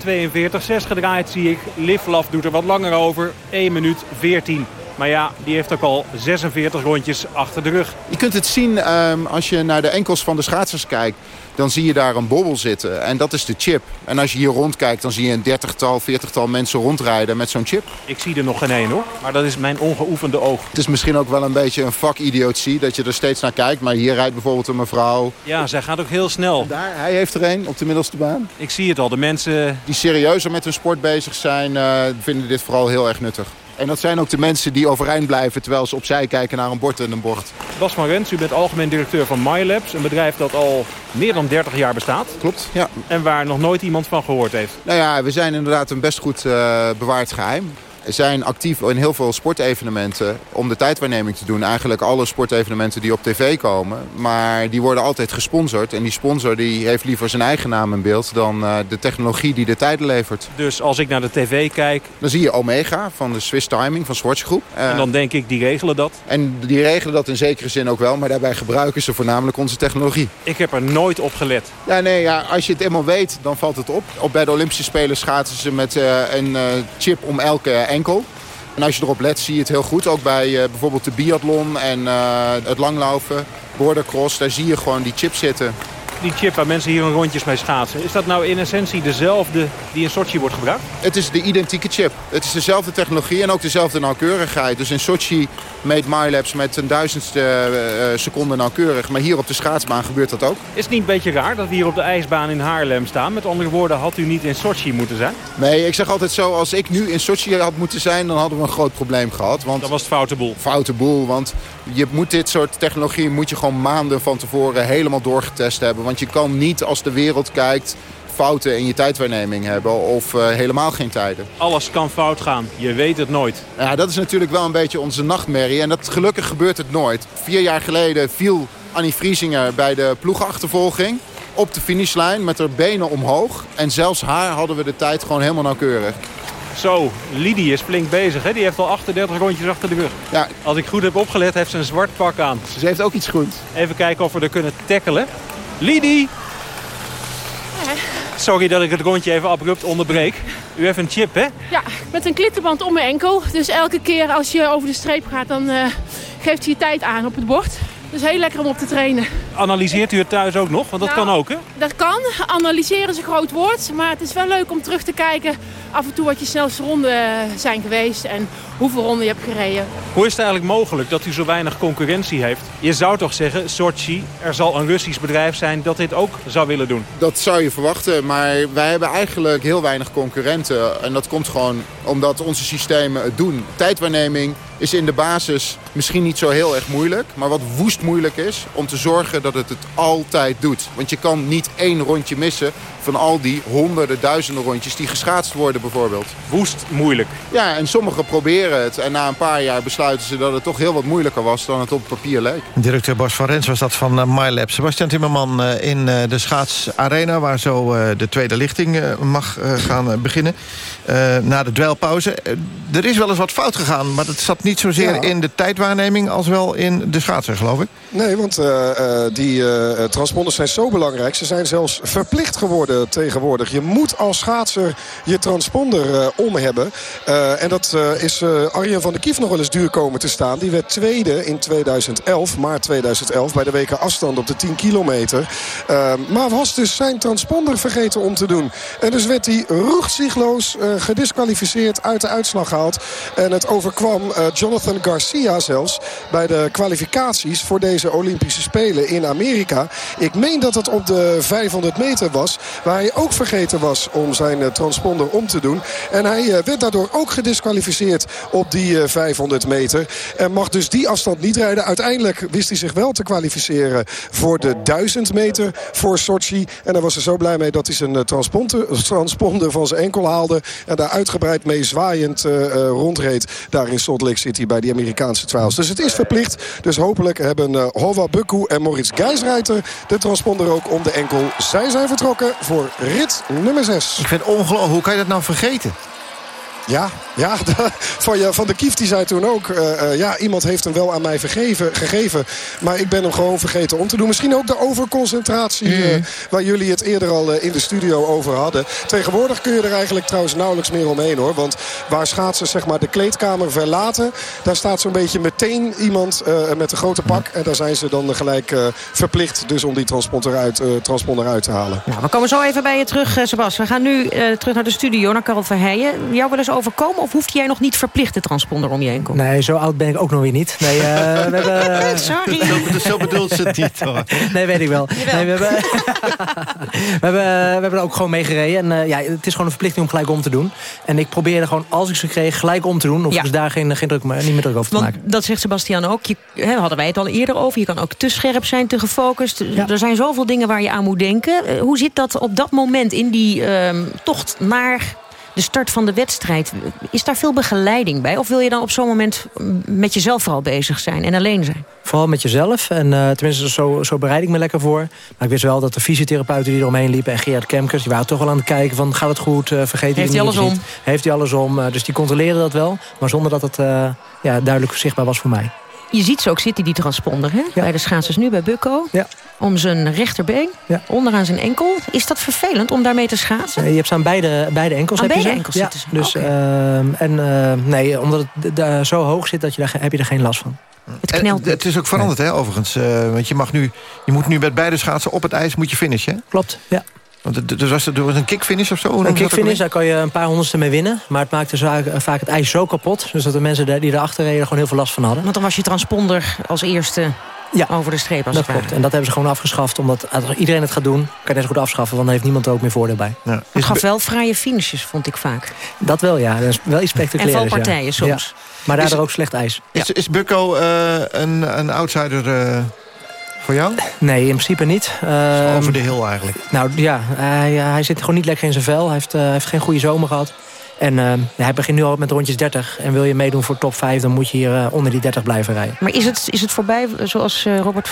S21: 42-6 gedraaid, zie ik. Livlaf doet er wat langer over. 1 minuut 14. Maar ja, die heeft ook al 46 rondjes achter de rug.
S23: Je kunt het zien um, als je naar de enkels van de schaatsers kijkt. Dan zie je daar een bobbel zitten. En dat is de chip. En als je hier rondkijkt, dan zie je een dertigtal, veertigtal mensen rondrijden met zo'n chip.
S21: Ik zie er nog geen één hoor. Maar dat is mijn ongeoefende oog.
S23: Het is misschien ook wel een beetje een vakidiotie dat je er steeds naar kijkt. Maar hier rijdt bijvoorbeeld een mevrouw.
S21: Ja, zij gaat ook heel snel.
S23: Daar, hij heeft er een op de middelste baan.
S21: Ik zie het al. De mensen...
S23: Die serieuzer met hun sport bezig zijn, uh, vinden dit vooral heel erg nuttig. En dat zijn ook de mensen die overeind blijven... terwijl ze opzij kijken naar een bord en een bord.
S21: Bas van Rens, u bent algemeen directeur van MyLabs. Een bedrijf dat al meer dan 30 jaar bestaat.
S23: Klopt, ja.
S21: En waar nog nooit iemand van gehoord heeft.
S23: Nou ja, we zijn inderdaad een best goed uh, bewaard geheim zijn actief in heel veel sportevenementen om de tijdwaarneming te doen. Eigenlijk alle sportevenementen die op tv komen. Maar die worden altijd gesponsord. En die sponsor die heeft liever zijn eigen naam in beeld dan uh, de technologie die de tijden levert.
S21: Dus als ik naar de tv kijk...
S23: Dan zie je Omega van de Swiss Timing van Swatch Groep.
S21: Uh, en dan denk ik, die regelen dat?
S23: En die regelen dat in zekere zin ook wel. Maar daarbij gebruiken ze voornamelijk onze technologie.
S21: Ik heb er nooit op gelet.
S23: Ja, nee, ja, als je het eenmaal weet, dan valt het op. op bij de Olympische Spelen schaatsen ze met uh, een chip om elke enkel. En als je erop let, zie je het heel goed. Ook bij uh, bijvoorbeeld de biathlon en uh, het langlaufen, bordercross. Daar zie je gewoon die chip zitten.
S21: Die chip waar mensen hier een rondjes mee schaatsen. Is dat nou in essentie dezelfde die in Sochi wordt gebruikt?
S23: Het is de identieke chip. Het is dezelfde technologie en ook dezelfde nauwkeurigheid. Dus in Sochi meet MyLabs met een duizendste uh, seconde nauwkeurig. Maar hier op de schaatsbaan gebeurt dat ook.
S21: Is het niet een beetje raar dat we hier op de ijsbaan in Haarlem staan? Met andere woorden, had u niet in Sochi moeten zijn?
S23: Nee, ik zeg altijd zo, als ik nu in Sochi had moeten zijn... dan hadden we een groot probleem gehad. Want
S21: dat was het foute boel.
S23: Foute boel, want je moet dit soort technologie... moet je gewoon maanden van tevoren helemaal doorgetest hebben. Want je kan niet, als de wereld kijkt fouten in je tijdwaarneming hebben of uh, helemaal geen tijden.
S21: Alles kan fout gaan, je weet het nooit.
S23: Ja, dat is natuurlijk wel een beetje onze nachtmerrie en dat, gelukkig gebeurt het nooit. Vier jaar geleden viel Annie Vriesinger bij de ploegachtervolging op de finishlijn met haar benen omhoog. En zelfs haar hadden we de tijd gewoon helemaal nauwkeurig.
S21: Zo, Lidie is flink bezig. Hè? Die heeft al 38 rondjes achter de rug.
S23: Ja.
S21: Als ik goed heb opgelet, heeft ze een zwart pak aan.
S23: Ze heeft ook iets goed.
S21: Even kijken of we er kunnen tackelen. Lidie! Sorry dat ik het rondje even abrupt onderbreek. U heeft een chip, hè?
S24: Ja, met een klittenband om mijn enkel. Dus elke keer als je over de streep gaat, dan uh, geeft hij je tijd aan op het bord. Dus heel lekker om op te trainen.
S21: Analyseert u het thuis ook nog? Want dat
S24: nou,
S21: kan ook, hè?
S24: Dat kan. Analyseren is een groot woord. Maar het is wel leuk om terug te kijken af en toe wat je snelste ronden zijn geweest. En hoeveel ronden je hebt gereden.
S21: Hoe is het eigenlijk mogelijk dat u zo weinig concurrentie heeft? Je zou toch zeggen, Sochi, er zal een Russisch bedrijf zijn dat dit ook zou willen doen?
S23: Dat zou je verwachten, maar wij hebben eigenlijk heel weinig concurrenten. En dat komt gewoon omdat onze systemen het doen. Tijdwaarneming is in de basis misschien niet zo heel erg moeilijk. Maar wat woest moeilijk is, om te zorgen dat het het altijd doet. Want je kan niet één rondje missen van al die honderden, duizenden rondjes die geschaatst worden bijvoorbeeld.
S21: Woest moeilijk.
S23: Ja, en sommigen proberen het. En na een paar jaar besluiten ze dat het toch heel wat moeilijker was dan het op papier leek.
S9: Directeur Bas van Rens was dat van uh, MyLab. Sebastian Timmerman uh, in uh, de schaatsarena... waar zo de tweede lichting mag gaan beginnen. na de dweilpauze. er is wel eens wat fout gegaan, maar dat zat niet zozeer ja. in de tijdwaarneming... als wel in de schaatsen, geloof ik.
S10: Nee, want uh, uh, die eh, transponders zijn zo belangrijk. Ze zijn zelfs verplicht geworden tegenwoordig. Je moet als schaatser je transponder eh, om hebben. Eh, en dat eh, is eh, Arjen van der Kief nog wel eens duur komen te staan. Die werd tweede in 2011, maart 2011, bij de weken afstand op de 10 kilometer. Eh, maar was dus zijn transponder vergeten om te doen. En dus werd hij roegzichtloos eh, gedisqualificeerd uit de uitslag gehaald. En het overkwam eh, Jonathan Garcia zelfs bij de kwalificaties voor deze Olympische Spelen in Amerika. Ik meen dat het op de 500 meter was, waar hij ook vergeten was om zijn eh, transponder om te doen. En hij eh, werd daardoor ook gedisqualificeerd op die eh, 500 meter. En mag dus die afstand niet rijden. Uiteindelijk wist hij zich wel te kwalificeren voor de 1000 meter voor Sochi. En daar was hij zo blij mee dat hij zijn eh, transponder, van zijn enkel haalde. En daar uitgebreid mee zwaaiend eh, eh, rondreed. Daar in Salt Lake City bij die Amerikaanse trials. Dus het is verplicht. Dus hopelijk hebben Hova Bukku en Moritz Geisreiter de transponder ook om de enkel. Zij zijn vertrokken voor rit nummer 6.
S9: Ik vind het ongelooflijk. Hoe kan je dat nou vergeten?
S10: Ja, ja [laughs] van, je, van de Kief die zei toen ook... Uh, uh, ja, iemand heeft hem wel aan mij vergeven, gegeven. Maar ik ben hem gewoon vergeten om te doen. Misschien ook de overconcentratie... Mm. Uh, waar jullie het eerder al in de studio over hadden. Tegenwoordig kun je er eigenlijk trouwens nauwelijks meer omheen hoor. Want waar schaatsers zeg maar, de kleedkamer verlaten... daar staat zo'n beetje meteen iemand met een grote pak. En daar zijn ze dan gelijk verplicht dus om die transponder uit, transponder uit te halen.
S2: Nou, we komen zo even bij je terug, Sebas. We gaan nu terug naar de studio, naar Karel Verheijen. Jou wel eens overkomen? Of hoefde jij nog niet verplicht de transponder om je heen komen?
S12: Nee, zo oud ben ik ook nog weer niet. Nee, uh, we hebben... [laughs]
S2: Sorry.
S9: Zo, zo bedoelt ze het niet hoor.
S12: Nee, weet ik wel. Nee, we, hebben... [laughs] we, hebben, we hebben er ook gewoon mee gereden. En uh, ja, het is gewoon een verplichting om gelijk om te doen. En ik probeerde gewoon, als ik ze kreeg, gelijk om te doen. Of ja. dus daar geen, geen druk, niet meer druk over te
S2: Want
S12: maken.
S2: Dat zegt Sebastian ook. Je, hè, hadden wij het al eerder over. Je kan ook te scherp zijn, te gefocust. Ja. Er zijn zoveel dingen waar je aan moet denken. Uh, hoe zit dat op dat moment in die tocht naar de start van de wedstrijd. Is daar veel begeleiding bij? Of wil je dan op zo'n moment met jezelf vooral bezig zijn en alleen zijn?
S12: Vooral met jezelf. En uh, tenminste, zo, zo bereid ik me lekker voor. Maar ik wist wel dat de fysiotherapeuten die eromheen liepen... en Gerard Kemkers, die waren toch wel aan het kijken van... gaat het goed, uh, vergeet
S2: Heeft hij alles om?
S12: Heeft hij alles om. Uh, dus die controleerden dat wel. Maar zonder dat het ja, duidelijk zichtbaar was voor mij.
S2: Je ziet ze ook zitten, die transponder, hè? Ja. bij de schaatsers nu, bij Bukko.
S12: Ja.
S2: Om zijn rechterbeen,
S12: ja.
S2: onderaan zijn enkel. Is dat vervelend om daarmee te schaatsen?
S12: Nee, je hebt ze aan beide, beide enkels.
S2: Aan
S12: heb
S2: beide
S12: je
S2: enkels
S12: ja.
S2: zitten ze?
S12: Dus,
S2: okay.
S12: uh, en, uh, nee, omdat het daar zo hoog zit, dat je daar, heb je er geen last van.
S2: Het knelt
S9: Het is ook veranderd, nee. hè, overigens. Uh, want je, mag nu, je moet nu met beide schaatsen op het ijs moet je finishen.
S12: Klopt, ja.
S9: Want dus was er een kickfinish of zo?
S12: Een kickfinish, daar kan je een paar honderdste mee winnen. Maar het maakte zo, vaak het ijs zo kapot. Dus dat de mensen die erachter reden gewoon heel veel last van hadden.
S2: Want dan was je transponder als eerste ja, over de streep. Als
S12: dat klopt. En dat hebben ze gewoon afgeschaft. Omdat als iedereen het gaat doen, kan je net zo goed afschaffen. Want dan heeft niemand er ook meer voordeel bij.
S2: Ja. Het gaf wel fraaie finishes, vond ik vaak.
S12: Dat wel, ja. Dat is wel iets spectaculairs.
S2: En valpartijen
S12: ja.
S2: soms.
S12: Ja. Maar daardoor ook slecht ijs.
S9: Is, is Bukko uh, een, een outsider... Uh... Voor jou?
S12: Nee, in principe niet.
S9: Uh, over de heel eigenlijk.
S12: Nou ja, hij, hij zit gewoon niet lekker in zijn vel. Hij heeft, uh, heeft geen goede zomer gehad. En uh, hij begint nu al met rondjes 30. En wil je meedoen voor top 5, dan moet je hier uh, onder die 30 blijven rijden.
S2: Maar is het, is het voorbij, zoals uh, Robert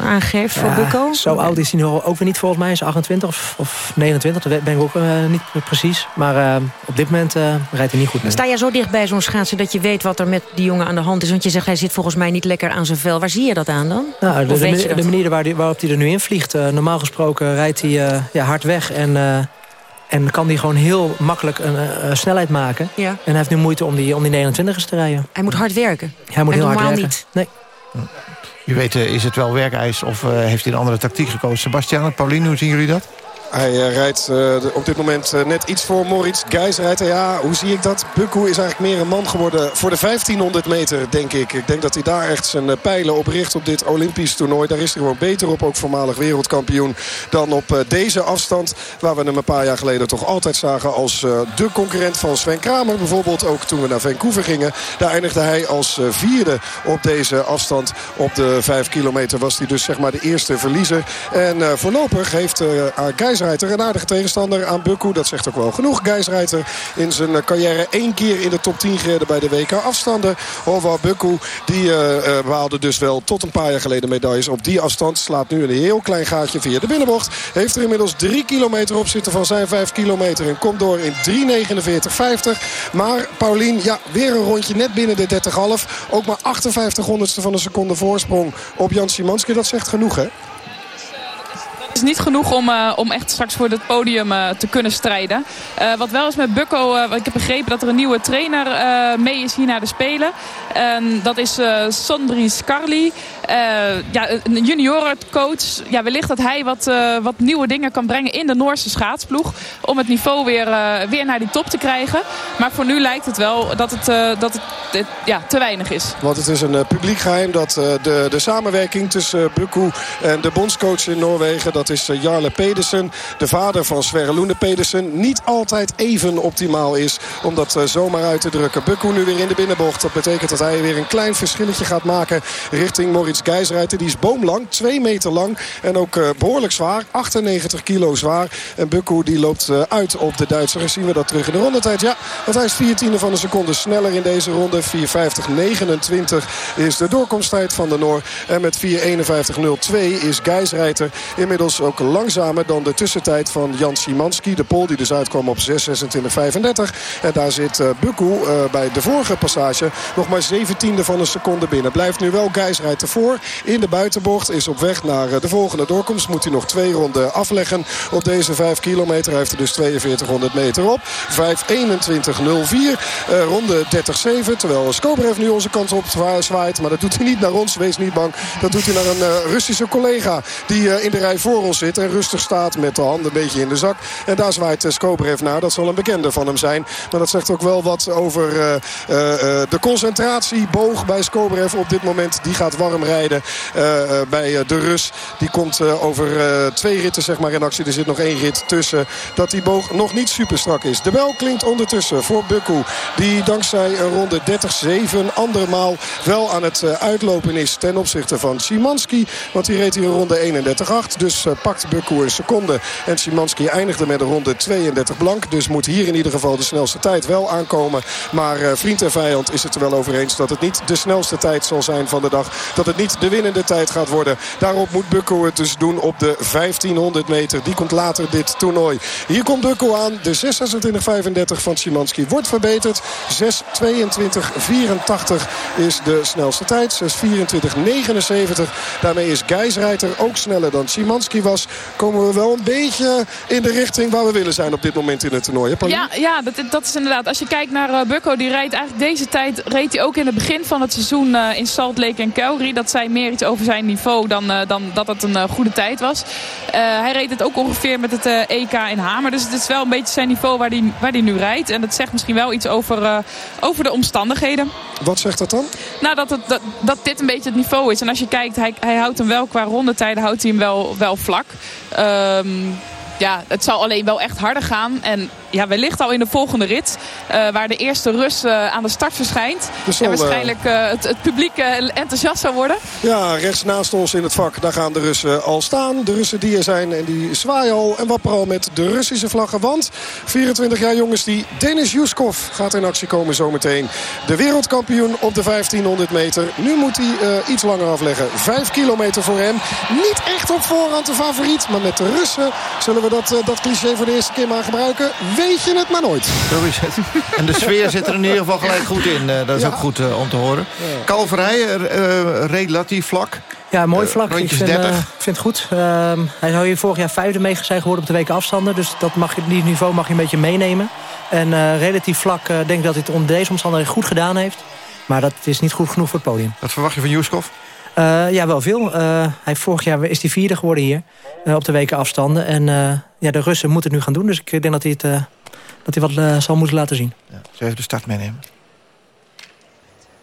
S2: aangeeft, voor Bukko?
S12: Zo oud is hij nu ook weer niet volgens mij. Hij is 28 of, of 29, dat ben ik ook niet precies. Maar op dit moment rijdt hij niet goed mee.
S2: Sta jij zo dicht bij zo'n schaatser dat je weet wat er met die jongen aan de hand is? Want je zegt, hij zit volgens mij niet lekker aan zijn vel. Waar zie je dat aan dan?
S12: Nou, de, de, de, manier waar die, waarop hij er nu in vliegt. normaal gesproken rijdt hij ja, hard weg en... En kan die gewoon heel makkelijk een uh, snelheid maken.
S2: Ja.
S12: En hij heeft nu moeite om die, om die 29ers te rijden.
S2: Hij moet hard werken.
S12: Hij moet
S2: en
S12: heel hard werken.
S2: niet.
S12: Nee.
S9: U weet, uh, is het wel werkijs of uh, heeft hij een andere tactiek gekozen? Sebastian, Pauline, hoe zien jullie dat?
S10: Hij uh, rijdt uh, op dit moment uh, net iets voor Moritz hij, ja, hoe zie ik dat? Bukku is eigenlijk meer een man geworden voor de 1500 meter, denk ik. Ik denk dat hij daar echt zijn pijlen op richt op dit Olympisch toernooi. Daar is hij gewoon beter op, ook voormalig wereldkampioen... dan op deze afstand, waar we hem een paar jaar geleden toch altijd zagen... als de concurrent van Sven Kramer bijvoorbeeld. Ook toen we naar Vancouver gingen. Daar eindigde hij als vierde op deze afstand. Op de 5 kilometer was hij dus zeg maar de eerste verliezer. En voorlopig heeft Geis Geisreiter. Een aardige tegenstander aan Bukku. Dat zegt ook wel genoeg. Geisreiter in zijn carrière één keer in de top 10 gereden bij de WK afstanden. Hova Bukku die uh, behaalde dus wel tot een paar jaar geleden medailles op die afstand. Slaat nu een heel klein gaatje via de binnenbocht. Heeft er inmiddels drie kilometer op zitten van zijn vijf kilometer. En komt door in 3.49.50. Maar Paulien, ja, weer een rondje net binnen de 30,5. Ook maar 58 honderdste van een seconde voorsprong op Jan Simanski. Dat zegt genoeg, hè?
S11: Het is niet genoeg om, uh, om echt straks voor het podium uh, te kunnen strijden. Uh, wat wel is met Bukko, ik heb begrepen dat er een nieuwe trainer mee is hier naar de Spelen. En dat is Sondri Scarli. ja, een juniorencoach. Ja, wellicht dat hij wat, wat nieuwe dingen kan brengen in de Noorse schaatsploeg. Om het niveau weer, weer naar die top te krijgen. Maar voor nu lijkt het wel dat het, dat het ja, te weinig is.
S10: Want het is een publiek geheim dat de, de samenwerking tussen Bukko en de bondscoach in Noorwegen... Dat is eh, Jarle Pedersen, de vader van Sverre Loene Pedersen. Niet altijd even optimaal is om dat eh, zomaar uit te drukken. Bukku nu weer in de binnenbocht. Dat betekent dat hij weer een klein verschilletje gaat maken richting Moritz Geisreiter. Die is boomlang, 2 meter lang en ook eh, behoorlijk zwaar. 98 kilo zwaar. En Bukku die loopt uit op de Duitser. Zien we dat terug in de rondetijd? Ja, want hij is 14 van een seconde sneller in deze ronde. 4.50.29 is de doorkomsttijd van de Noor. En met 4.51.02 is Geisreiter inmiddels ook langzamer dan de tussentijd van Jan Simanski. De Pol die dus uitkwam op 6.26.35. En daar zit uh, bij de vorige passage nog maar 17e van een seconde binnen. Blijft nu wel Geisrijd ervoor in de buitenbocht. Is op weg naar uh, de volgende doorkomst. Moet hij nog twee ronden afleggen op deze 5 kilometer. Hij heeft er dus 4200 meter op. 5.21.04. ronde 30.7. Terwijl Skobrev nu onze kant op zwaait. Maar dat doet hij niet naar ons. Wees niet bang. Dat doet hij naar een Russische collega die in de rij voor zit. En rustig staat met de handen een beetje in de zak. En daar zwaait Skobrev naar. Dat zal een bekende van hem zijn. Maar dat zegt ook wel wat over uh, uh, de concentratieboog bij Skobrev op dit moment. Die gaat warm rijden bij de Rus. Die komt over twee ritten zeg maar, in actie. Er zit nog één rit tussen. Dat die boog nog niet super strak is. De bel klinkt ondertussen voor Bukku. Die dankzij een ronde 30-7 andermaal wel aan het uitlopen is. Ten opzichte van Simanski. Want die reed hier een ronde 31-8. Dus pakt Bukku een seconde. En Szymanski eindigde met een ronde 32 blank. Dus moet hier in ieder geval de snelste tijd wel aankomen. Maar uh, vriend en vijand is het er wel over eens dat het niet de snelste tijd zal zijn van de dag. Dat het niet de winnende tijd gaat worden. Daarop moet Bukku het dus doen op de 1500 meter. Die komt later dit toernooi. Hier komt Bukku aan. De 6.26.35 van Szymanski wordt verbeterd. 6.22.84 is de snelste tijd. 6.24.79. Daarmee is Geisreiter ook sneller dan Szymanski was komen we wel een beetje in de richting waar we willen zijn op dit moment in het toernooi.
S11: Ja, ja dat, dat is inderdaad. Als je kijkt naar uh, Bukko, die rijdt eigenlijk deze tijd reed hij ook in het begin van het seizoen uh, in Salt Lake en Calgary. Dat zei meer iets over zijn niveau dan, uh, dan dat het een goede tijd was. hij reed het ook ongeveer met het EK in Hamer. Dus het is wel een beetje zijn niveau waar hij waar die nu rijdt. En dat zegt misschien wel iets over, over de omstandigheden.
S10: Wat zegt dat dan?
S11: Nou, dat, het, dat, dat, dit een beetje het niveau is. En als je kijkt, hij, hij houdt hem wel qua rondetijden houdt hij hem wel, wel vlak. Um, ja, het zal alleen wel echt harder gaan. En ja, wellicht al in de volgende rit. Uh, waar de eerste Rus uh, aan de start verschijnt. Dus en waarschijnlijk uh, het, het, publiek enthousiast zou worden.
S10: Ja, rechts naast ons in het vak. Daar gaan de Russen al staan. De Russen die er zijn en die zwaaien al en wapperen al met de Russische vlaggen. Want 24 jaar jongens, die Denis Yuskov gaat in actie komen zometeen. De wereldkampioen op de 1500 meter. Nu moet hij iets langer afleggen. 5 kilometer voor hem. Niet echt op voorhand de favoriet. Maar met de Russen zullen we dat, dat cliché voor de eerste keer maar gebruiken weet je het maar nooit.
S9: Zo is het. [laughs] En de sfeer zit er in ieder geval gelijk goed in. Uh, dat is ja. ook goed uh, om te horen. Ja. Kalverij, uh, relatief vlak.
S12: Ja, mooi vlak. Ik vind, uh, vind het goed. Uh, hij zou hier vorig jaar vijfde mee zijn geworden op de weken afstanden. Dus dat mag je, die niveau mag je een beetje meenemen. En uh, relatief vlak denk ik dat hij het onder deze omstandigheden goed gedaan heeft. Maar dat is niet goed genoeg voor het podium.
S9: Wat verwacht je van Juskov?
S12: Uh, ja, wel veel. Uh, hij, vorig jaar is hij vierde geworden hier uh, op de weken afstanden. En ja, de Russen moeten het nu gaan doen. Dus ik denk dat hij, het, dat hij wat zal moeten laten zien.
S9: Ja, ze even de start meenemen.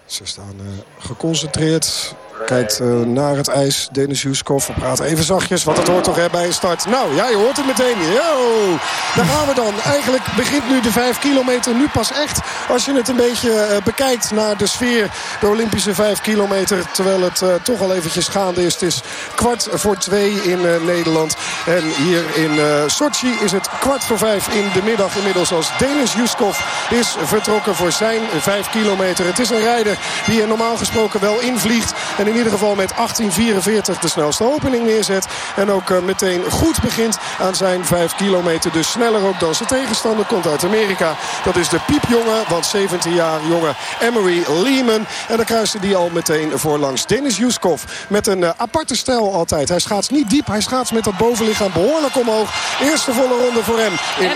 S10: Ze staan geconcentreerd Kijkt uh, naar het ijs. Denis. We praten even zachtjes. Want het hoort toch bij een start. Nou, ja, je hoort het meteen. Yo! Daar gaan we dan. Eigenlijk begint nu de 5 kilometer. Nu pas echt. Als je het een beetje uh, bekijkt naar de sfeer. De Olympische 5 kilometer. Terwijl het uh, toch al eventjes gaande is. Het is kwart voor twee in Nederland. En hier in Sochi is het kwart voor vijf in de middag. Inmiddels als Denis Juskov is vertrokken voor zijn 5 kilometer. Het is een rijder die er normaal gesproken wel invliegt. En in ieder geval met 18.44 de snelste opening neerzet. En ook uh, meteen goed begint aan zijn 5 kilometer. Dus sneller ook dan zijn tegenstander. Komt uit Amerika. Dat is de piepjongen, want 17 jaar jonge Emery Lehman. En dan kruiste die al meteen voorlangs. Denis Juskov met een uh, aparte stijl altijd. Hij schaats niet diep. Hij schaats met dat bovenlichaam behoorlijk omhoog. Eerste volle ronde voor hem in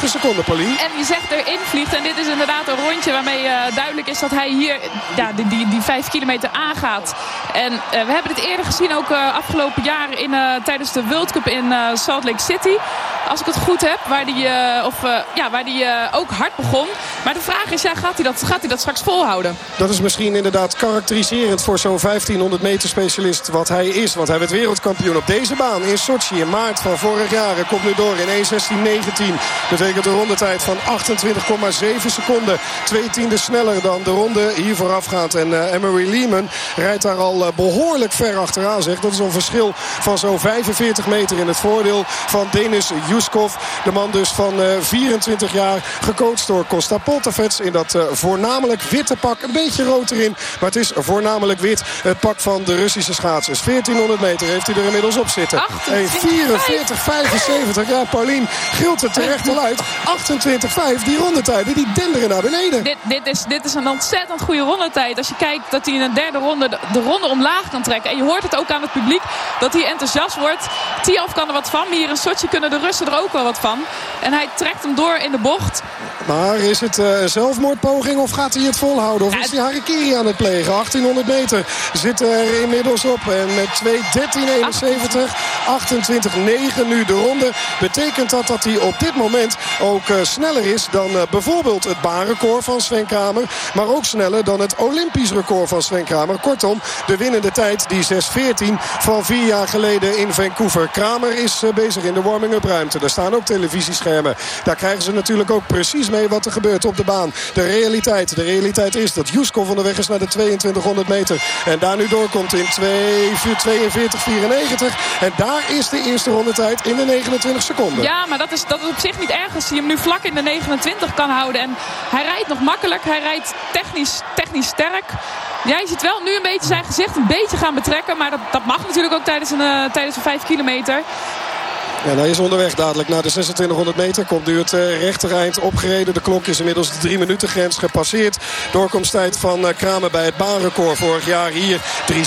S10: 28,9 seconden, Paulien.
S11: En je zegt erin vliegt. En dit is inderdaad een rondje waarmee uh, duidelijk is dat hij hier ja, die, die, die 5 kilometer aangaat. En uh, we hebben het eerder gezien ook uh, afgelopen jaar in, uh, tijdens de World Cup in Salt Lake City. Als ik het goed heb, waar die, of, ja, waar die ook hard begon. Maar de vraag is, ja, gaat, hij dat, gaat hij dat straks volhouden?
S10: Dat is misschien inderdaad karakteriserend voor zo'n 1500 meter specialist wat hij is. Want hij werd wereldkampioen op deze baan in Sochi in maart van vorig jaar. Hij komt nu door in 1.16.19. Betekent een rondetijd van 28,7 seconden. Twee tienden sneller dan de ronde hier voorafgaand. En Emery Lehman rijdt daar al uh, behoorlijk ver achteraan. Zeg. Dat is een verschil van zo'n 45 meter in het voordeel van Denis Juskov. De man dus van uh, 24 jaar gecoacht door Costa Poltavets. In dat voornamelijk witte pak. Een beetje rood erin. Maar het is voornamelijk wit. Het pak van de Russische schaatsers. 1400 meter heeft hij er inmiddels op zitten. 44, 75. Ja, Paulien gilt het terecht al uit. 28-5. Die rondetijden die denderen naar beneden.
S11: Dit, dit, is, dit is een ontzettend goede rondetijd. Als je kijkt dat hij in een derde ronde de, de ronde omlaag kan trekken. En je hoort het ook aan het publiek dat hij enthousiast wordt. Tiaf kan er wat van. Maar hier in Sochi kunnen de Russen er ook wel wat van. En hij trekt hem door in de bocht.
S10: Maar is het uh, zelfmoordpoging of gaat hij het volhouden? Of is hij Harikiri aan het plegen? 1800 meter zit er inmiddels op. En met 2.13.71, 28.9 nu de ronde. Betekent dat dat hij op dit moment ook uh, sneller is dan uh, bijvoorbeeld het baanrecord van Sven Kramer. Maar ook sneller dan het Olympisch record van Sven Kramer. Kortom, de winnende tijd, die 6.14 van vier jaar geleden in Vancouver. Kramer is uh, bezig in de warming-up ruimte. Daar staan ook televisieschermen. Daar krijgen ze natuurlijk ook precies mee wat er gebeurt op de baan. De realiteit. De realiteit is dat Juskov onderweg is naar de 2200 meter. En daar nu doorkomt in 42-94. En daar is de eerste rondetijd in de 29 seconden.
S11: Ja, maar dat is, dat is op zich niet erg als hij hem nu vlak in de 29 kan houden. En hij rijdt nog makkelijk. Hij rijdt technisch, technisch sterk. Ja, je ziet wel nu een beetje zijn gezicht een beetje gaan betrekken. Maar dat, dat mag natuurlijk ook tijdens een, uh, tijdens een 5 kilometer.
S10: En hij is onderweg dadelijk naar de 2600 meter. Komt nu het uh, rechtereind opgereden. De klok is inmiddels de 3 minuten grens gepasseerd. Doorkomsttijd van uh, Kramer bij het baanrecord vorig jaar hier. 3.16.12,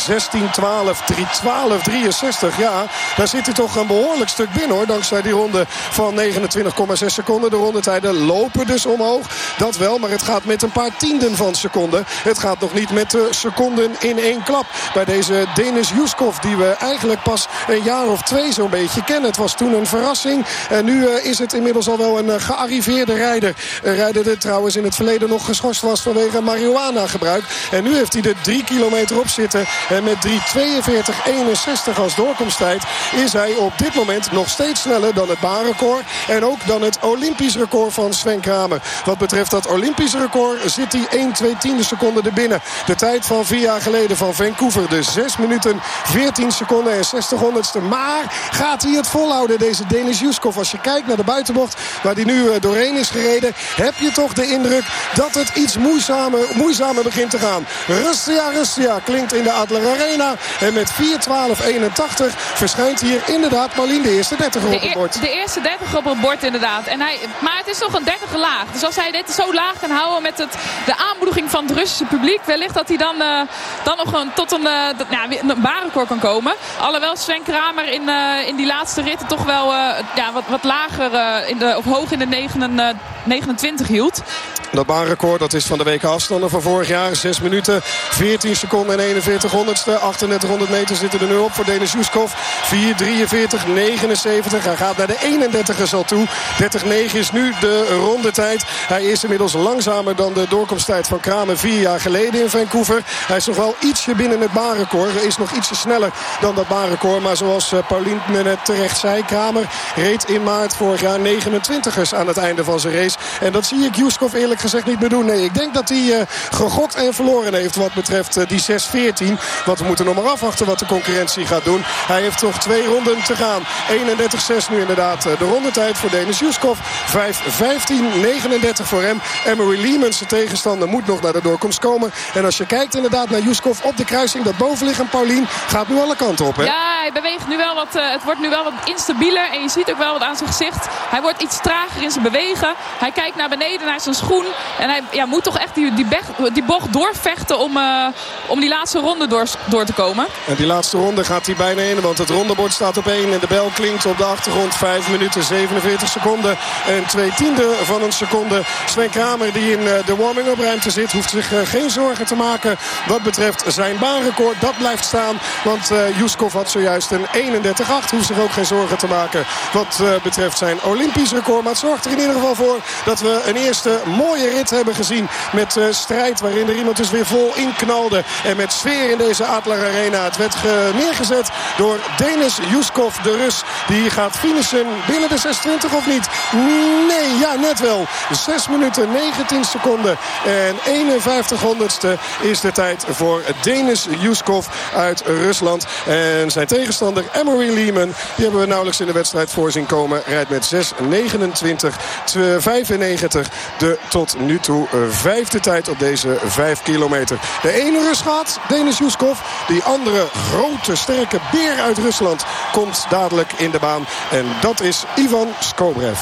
S10: 3.12.63. Ja, daar zit hij toch een behoorlijk stuk binnen hoor. Dankzij die ronde van 29,6 seconden. De rondetijden lopen dus omhoog. Dat wel, maar het gaat met een paar tienden van seconden. Het gaat nog niet met de seconden in één klap. Bij deze Denis Juskov die we eigenlijk pas een jaar of twee zo'n beetje kennen. Het was toen een verrassing. En nu uh, is het inmiddels al wel een uh, gearriveerde rijder. Een rijder die trouwens in het verleden nog geschorst was vanwege marihuana gebruik. En nu heeft hij er 3 kilometer op zitten. En met 3.42.61 als doorkomsttijd is hij op dit moment nog steeds sneller dan het baanrecord. En ook dan het Olympisch record van Sven Kramer. Wat betreft dat Olympisch record zit hij 1, 2 tiende seconden er binnen. De tijd van vier jaar geleden van Vancouver. De 6 minuten 14 seconden en 60 honderdste. Maar gaat hij het volhouden? Deze Denis Juskov. Als je kijkt naar de buitenbocht waar hij nu doorheen is gereden... heb je toch de indruk dat het iets moeizamer, moeizamer begint te gaan. Rustia, Rustia klinkt in de Adler Arena. En met 4.12.81 verschijnt hier inderdaad Marlien de eerste 30 op het bord.
S11: De eerste 30 op het bord inderdaad. En hij, maar het is nog een 30 laag. Dus als hij dit zo laag kan houden met het, de aanmoediging van het Russische publiek... wellicht dat hij dan, uh, dan nog een, tot een, uh, een baanrecord kan komen. Alhoewel Sven Kramer in, uh, in die laatste ritten toch wel uh, ja, wat, wat lager uh, in de, of hoog in de 9, uh, 29 hield.
S10: Dat baanrecord dat is van de weken afstanden van vorig jaar. 6 minuten, 14 seconden en 41 honderdste. 3800 meter zitten er nu op voor Denis Juskov. 4.43, 79. Hij gaat naar de 31ers al toe. 30.9 is nu de rondetijd. Hij is inmiddels langzamer dan de doorkomsttijd van Kramer vier jaar geleden in Vancouver. Hij is nog wel ietsje binnen het baanrecord. Hij is nog ietsje sneller dan dat baanrecord. Maar zoals eh, Paulien net terecht zei, Kramer reed in maart vorig jaar 29ers aan het einde van zijn race. En dat zie ik Juskov eerlijk gezegd niet meer doen. Nee, ik denk dat hij uh, gegokt en verloren heeft wat betreft uh, die 6-14. Want we moeten nog maar afwachten wat de concurrentie gaat doen. Hij heeft nog twee ronden te gaan. 31-6 nu inderdaad de rondetijd voor Denis Juskov. 5-15-39 voor hem. Emery Lehman, zijn tegenstander, moet nog naar de doorkomst komen. En als je kijkt inderdaad naar Juskov op de kruising, dat bovenlichaam Paulien gaat nu alle kanten op. Hè?
S11: Ja, hij beweegt nu wel wat, het wordt nu wel wat instabieler. En je ziet ook wel wat aan zijn gezicht. Hij wordt iets trager in zijn bewegen. Hij kijkt naar beneden, naar zijn schoen. En hij ja, moet toch echt die, die, bocht doorvechten om, uh, om die laatste ronde door, door te komen.
S10: En die laatste ronde gaat hij bijna in. Want het rondebord staat op 1 en de bel klinkt op de achtergrond. 5 minuten 47 seconden en 2 tiende van een seconde. Sven Kramer die in uh, de warming-up ruimte zit... hoeft zich geen zorgen te maken wat betreft zijn baanrecord. Dat blijft staan, want Juskov had zojuist een 31-8. Hoeft zich ook geen zorgen te maken wat uh, betreft zijn Olympisch record. Maar het zorgt er in ieder geval voor dat we een eerste mooie rit hebben gezien. Met uh, strijd waarin er iemand dus weer vol inknalde. En met sfeer in deze Adler Arena. Het werd neergezet door Denis Juskov, de Rus. Die gaat finishen binnen de 26 of niet? Nee, ja net wel. 6 minuten 19 seconden en 51 honderdste is de tijd voor Denis Juskov uit Rusland. En zijn tegenstander Emery Lehman, die hebben we nauwelijks in de wedstrijd voorzien komen. Rijdt met 6.29, 95 de tot nu toe vijfde tijd op deze 5 kilometer. De ene Rus gaat, Denis Juskov. Die andere grote, sterke beer uit Rusland komt dadelijk in de baan. En dat is Ivan Skobrev.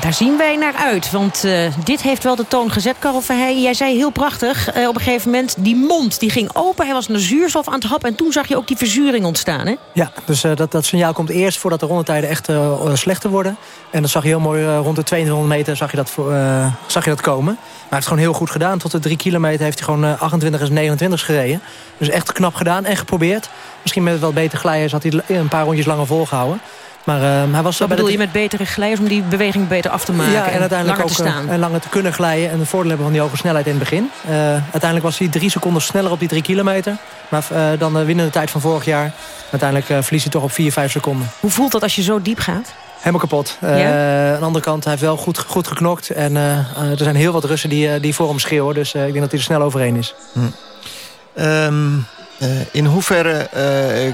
S2: Daar zien wij naar uit, want uh, dit heeft wel de toon gezet, Karel Verheij. Jij zei heel prachtig, uh, op een gegeven moment, die mond die ging open. Hij was naar zuurstof aan het happen en toen zag je ook die verzuring ontstaan, hè?
S12: Ja, dus uh, dat, dat signaal komt eerst voordat de rondetijden echt slechter worden. En dat zag je heel mooi, rond de 2200 meter zag je, dat, zag je dat komen. Maar het gewoon heel goed gedaan. Tot de 3 kilometer heeft hij gewoon 28 en 29 gereden. Dus echt knap gedaan en geprobeerd. Misschien met wat beter glijden had hij een paar rondjes langer volgehouden. Maar uh, hij was
S2: Wat bedoel je met betere glijders om die beweging beter af te maken
S12: ja, en,
S2: en
S12: uiteindelijk
S2: langer
S12: ook,
S2: te staan?
S12: En langer te kunnen glijden en de voordeel hebben van die hoge snelheid in het begin. Uh, uiteindelijk was hij drie seconden sneller op die drie kilometer. Maar uh, dan de winnende tijd van vorig jaar. Uiteindelijk verliest hij toch op vier, vijf seconden.
S2: Hoe voelt dat als je zo diep gaat?
S12: Helemaal kapot. Ja? aan de andere kant, hij heeft wel goed, goed geknokt. En er zijn heel wat Russen die, die voor hem schreeuwen. Dus ik denk dat hij er snel overheen is.
S9: Hm. Um, in hoeverre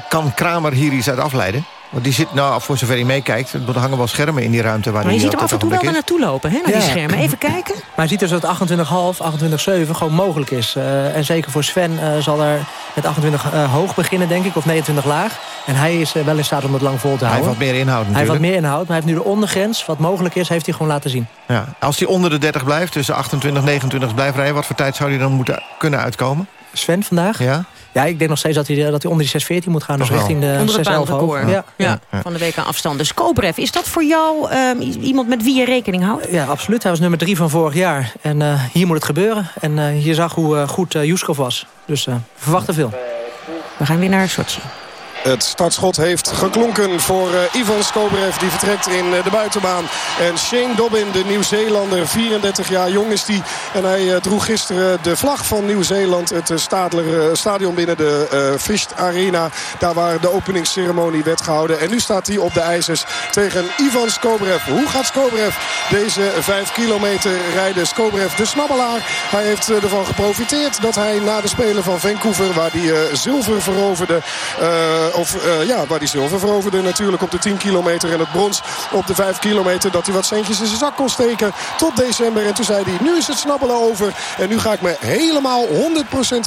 S9: kan Kramer hier iets uit afleiden? Want die zit, nou, voor zover hij meekijkt... er hangen wel schermen in die ruimte waar
S2: maar
S9: hij
S2: je ziet er af en toe wel naar naartoe lopen, hè, naar ja. die schermen. Even kijken.
S12: Maar je ziet dus dat 28,5, 28,7 gewoon mogelijk is. Uh, en zeker voor Sven uh, zal er met 28 uh, hoog beginnen, denk ik. Of 29 laag. En hij is wel in staat om het lang vol te houden.
S9: Hij heeft wat meer inhoud natuurlijk.
S12: Hij heeft wat meer inhoud, maar hij heeft nu de ondergrens. Wat mogelijk is, heeft hij gewoon laten zien.
S9: Ja. Als hij onder de 30 blijft, tussen 28 en 29 blijft rijden... wat voor tijd zou hij dan moeten kunnen uitkomen?
S12: Sven vandaag?
S9: Ja.
S12: Ja, ik denk nog steeds dat hij, dat hij onder die 6.14 moet gaan. Dus richting de
S2: onder
S12: 6
S2: ja. Ja, ja, van de WK afstand. Dus Kobrev, is dat voor jou um, iemand met wie je rekening houdt?
S12: Ja, absoluut. Hij was nummer 3 van vorig jaar. En uh, hier moet het gebeuren. En uh, je zag hoe uh, goed Juskov was. Dus we verwachten veel.
S2: We gaan weer naar Sochi.
S10: Het startschot heeft geklonken voor uh, Ivan Skobrev. Die vertrekt in uh, de buitenbaan. En Shane Dobbin, de Nieuw-Zeelander. 34 jaar jong is die. En hij uh, droeg gisteren de vlag van Nieuw-Zeeland. Het Stadler, stadion binnen de Fischt Arena. Daar waar de openingsceremonie werd gehouden. En nu staat hij op de ijzers tegen Ivan Skobrev. Hoe gaat Skobrev deze 5 kilometer rijden? Skobrev, de snabbelaar. Hij heeft ervan geprofiteerd dat hij na de Spelen van Vancouver... waar hij zilver veroverde... Of uh, ja, waar die zilver veroverde natuurlijk op de 10 kilometer. En het brons op de 5 kilometer. Dat hij wat centjes in zijn zak kon steken tot december. En toen zei hij, nu is het snabbelen over. En nu ga ik me helemaal 100%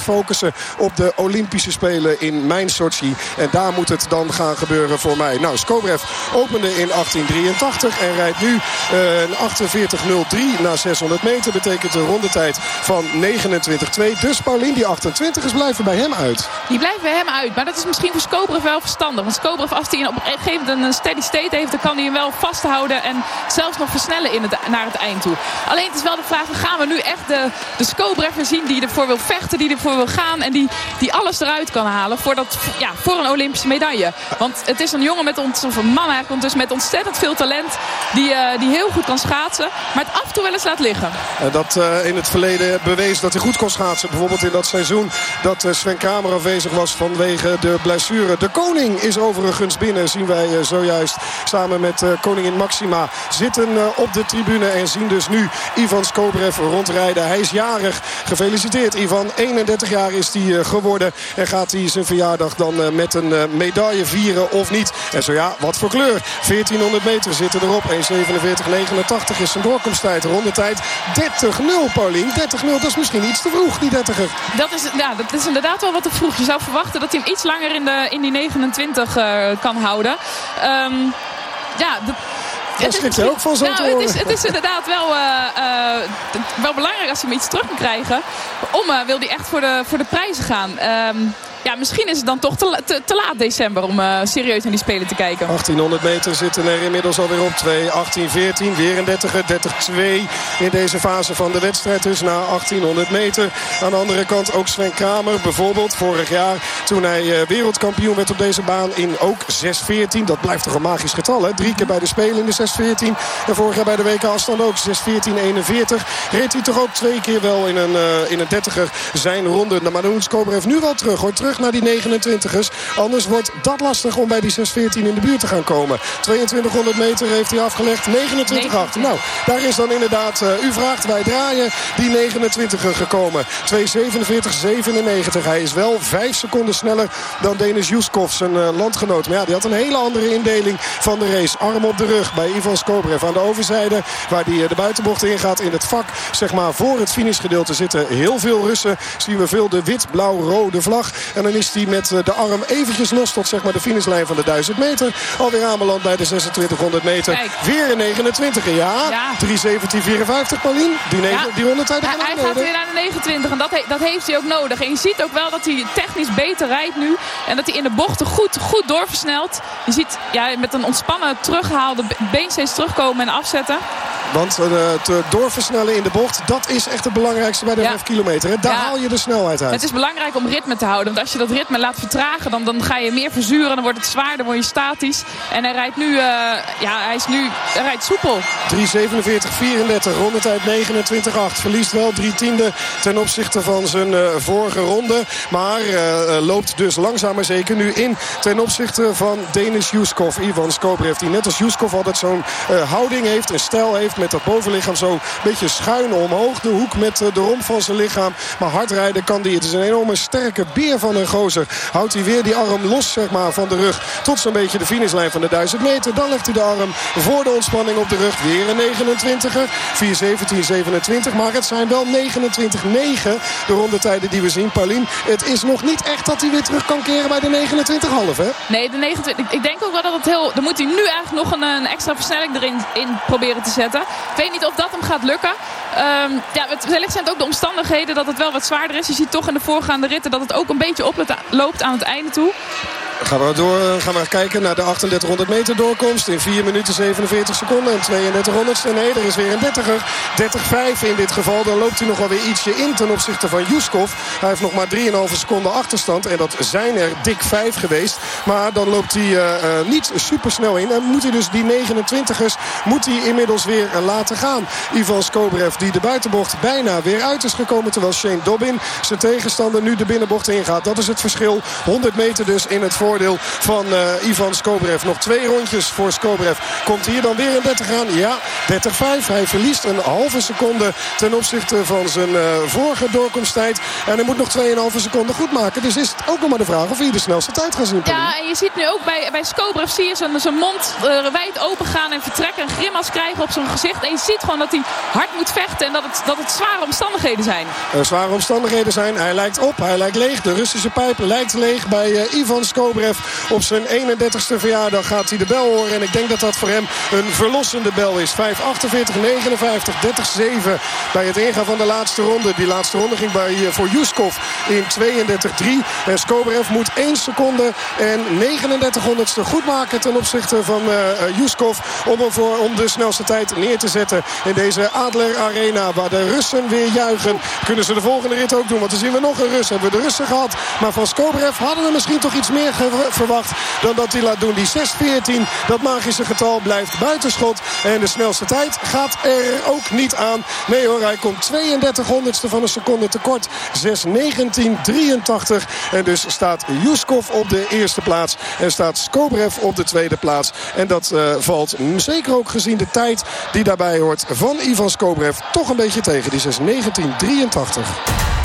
S10: focussen op de Olympische Spelen in mijn Sochi. En daar moet het dan gaan gebeuren voor mij. Nou, Skobrev opende in 1883 en rijdt nu uh, een 48.03 na 600 meter. Betekent een rondetijd van 29.2. Dus Paulien, die 28 is blijven bij hem uit.
S11: Die blijven bij hem uit. Maar dat is misschien voor Skobrev Wel verstandig. Want Skobrev, als hij op een gegeven moment een steady state heeft... dan kan hij hem wel vasthouden en zelfs nog versnellen in het, naar het eind toe. Alleen het is wel de vraag, gaan we nu echt de, de Skobrev zien... die ervoor wil vechten, die ervoor wil gaan... en die, die alles eruit kan halen voor, dat, ja, voor een Olympische medaille. Want het is een jongen met ons, of een man dus met ontzettend veel talent... die, uh, die heel goed kan schaatsen, maar het af en toe wel eens laat liggen.
S10: En dat uh, in het verleden bewees dat hij goed kon schaatsen. Bijvoorbeeld in dat seizoen dat Sven Kramer afwezig was vanwege de blessure. Koning is overigens binnen, zien wij uh, zojuist samen met koningin Maxima. Zitten op de tribune en zien dus nu Ivan Skobrev rondrijden. Hij is jarig. Gefeliciteerd Ivan. 31 jaar is hij geworden. En gaat hij zijn verjaardag dan met een medaille vieren of niet. En zo ja, wat voor kleur. 1400 meter zitten erop. 1.47.89 is zijn doorkomsttijd. Rondetijd 30-0, Paulien. 30-0, dat is misschien iets te vroeg, die 30er.
S11: Dat is, ja, dat is inderdaad wel wat te vroeg. Je zou verwachten dat hij hem iets langer in, de, in die 29 uh, kan houden. Um, ja, dat...
S10: Dat schrikt hij ook van zo
S11: nou, het, is, het is inderdaad wel, uh, uh, wel belangrijk als hij hem iets terug kan krijgen. Om uh, wil hij echt voor de, voor de prijzen gaan. Um, ja, misschien is het dan toch te, te, te laat december om uh, serieus naar die Spelen te kijken.
S10: 1800 meter zitten er inmiddels alweer op 2. 18, 14, weer een 30 30 2 in deze fase van de wedstrijd. Dus na 1800 meter. Aan de andere kant ook Sven Kramer. Bijvoorbeeld vorig jaar toen hij uh, wereldkampioen werd op deze baan in ook 6-14. Dat blijft toch een magisch getal hè. Drie keer bij de Spelen in de 6-14. En vorig jaar bij de WK afstand ook 6-14, 41. Reed hij toch ook twee keer wel in een, uh, in een 30er zijn ronde. Maar dan moet Skobrev nu wel terug hoor. Terug naar die 29ers. Anders wordt dat lastig om bij die 6.14 in de buurt te gaan komen. 2200 meter heeft hij afgelegd. 29-8. Nou, daar is dan inderdaad, uh, u vraagt, wij draaien die 29er gekomen. 2.47.97. Hij is wel 5 seconden sneller dan Denis Juskov, zijn uh, landgenoot. Maar ja, die had een hele andere indeling van de race. Arm op de rug bij Ivan Skobrev. Aan de overzijde, waar hij uh, de buitenbocht ingaat in het vak. Zeg maar voor het finishgedeelte zitten heel veel Russen. Zien we veel de wit-blauw-rode vlag. En dan is hij met de arm eventjes los tot zeg maar, de finishlijn van de 1000 meter. Alweer aanbeland bij de 2600 meter.
S11: Kijk.
S10: Weer een 29 ja.
S11: Ja.
S10: 3.17.54 Paulien. Die,
S11: Ja.
S10: die rondetijd
S11: Hij, hij gaat weer naar de 29 en dat, he- dat heeft hij ook nodig. En je ziet ook wel dat hij technisch beter rijdt nu. En dat hij in de bochten goed, goed doorversnelt. Je ziet ja, met een ontspannen terughaalde been steeds terugkomen en afzetten.
S10: Want het uh, doorversnellen in de bocht, dat is echt het belangrijkste bij de
S11: Ja.
S10: 5 kilometer. Hè? Daar
S11: Ja.
S10: haal je de snelheid uit.
S11: Het is belangrijk om ritme te houden. Want als je dat ritme laat vertragen, dan, dan ga je meer verzuren. Dan wordt het zwaar, dan word je statisch. En hij rijdt nu, eh, ja, hij is nu, hij rijdt soepel.
S10: 3.47.34, rondetijd 29.8. Verliest wel drie tiende ten opzichte van zijn eh, vorige ronde. Maar eh, eh, loopt dus langzaam maar zeker nu in ten opzichte van Denis Juskov. Ivan Skobrev, die net als Juskov altijd zo'n eh, houding heeft, een stijl heeft... met dat bovenlichaam zo een beetje schuin omhoog. De hoek met eh, de romp van zijn lichaam. Maar hard rijden kan die. Het is een enorme sterke beer van een gozer. Houdt hij weer die arm los zeg maar, van de rug tot zo'n beetje de finishlijn van de 1000 meter. Dan legt hij de arm voor de ontspanning op de rug. Weer een 29er. 4.17.27. Maar het zijn wel 29.9 de rondetijden die we zien. Paulien, het is nog niet echt dat hij weer terug kan keren bij de 29,5 hè?
S11: Nee, de 29. Ik- denk ook wel dat het heel... Dan moet hij nu eigenlijk nog een, een extra versnelling erin in proberen te zetten. Ik weet niet of dat hem gaat lukken. Ehm, ja, het, wellicht zijn het ook de omstandigheden dat het wel wat zwaarder is. Je ziet toch in de voorgaande ritten dat het ook een beetje oploopt aan het einde toe.
S10: Gaan we, door, gaan we kijken naar de 3800 meter doorkomst. In 4 minuten 47 seconden en 32 honderdste. Nee, er is weer een 30er. 30-5 in dit geval. Dan loopt hij nog wel weer ietsje in ten opzichte van Juskov. Hij heeft nog maar 3,5 seconden achterstand. En dat zijn er dik 5 geweest. Maar dan loopt hij eh, eh, niet super snel in. En moet hij dus die 29ers moet hij inmiddels weer eh, laten gaan. Ivan Skobrev die de buitenbocht bijna weer uit is gekomen. Terwijl Shane Dobbin zijn tegenstander nu de binnenbocht ingaat. Dat is het verschil. 100 meter dus in het voordeel van eh, Ivan Skobrev. Nog twee rondjes voor Skobrev. Komt hier dan weer een 30 aan? Ja, 30-5. Hij verliest een halve seconde ten opzichte van zijn eh, vorige doorkomsttijd. En hij moet nog 2,5 seconden goed maken. Dus is het ook nog maar de vraag of hij de snelste tijd gaat zien.
S11: Ja, en je ziet nu ook bij, bij Skobrev zie je zijn, zijn mond eh, wijd open gaan en vertrekken. Een grimas krijgen op zijn gezicht. En je ziet gewoon dat hij hard moet vechten en dat het, dat het zware omstandigheden zijn.
S10: Zware omstandigheden zijn. Hij lijkt op, hij lijkt leeg. De Russische pijp lijkt leeg bij Ivan Skobrev. Op zijn 31ste verjaardag gaat hij de bel horen. En ik denk dat dat voor hem een verlossende bel is. 5-48, 59, 30-7 bij het ingaan van de laatste ronde. Die laatste ronde ging bij, eh, voor Juskov in 32-3. En Skobrev moet 1 seconde en 39 honderdste goed maken ten opzichte van uh. Om, hem voor, om de snelste tijd neer te zetten in deze Adler Arena. Waar de Russen weer juichen. Kunnen ze de volgende rit ook doen. Want dan zien we nog een Rus. Hebben we de Russen gehad. Maar van Skobrev hadden we misschien toch iets meer verwacht dan dat hij laat doen. Die 6-14, dat magische getal blijft buitenschot. En de snelste tijd gaat er ook niet aan. Nee hoor, hij komt 32 honderdste van een seconde tekort. 6-19-83. En dus staat Juskov op de eerste plaats. En staat Skobrev op de tweede plaats. En dat uh, valt zeker ook gezien de tijd die daarbij hoort van Ivan Skobrev toch een beetje tegen. Die 6-19-83.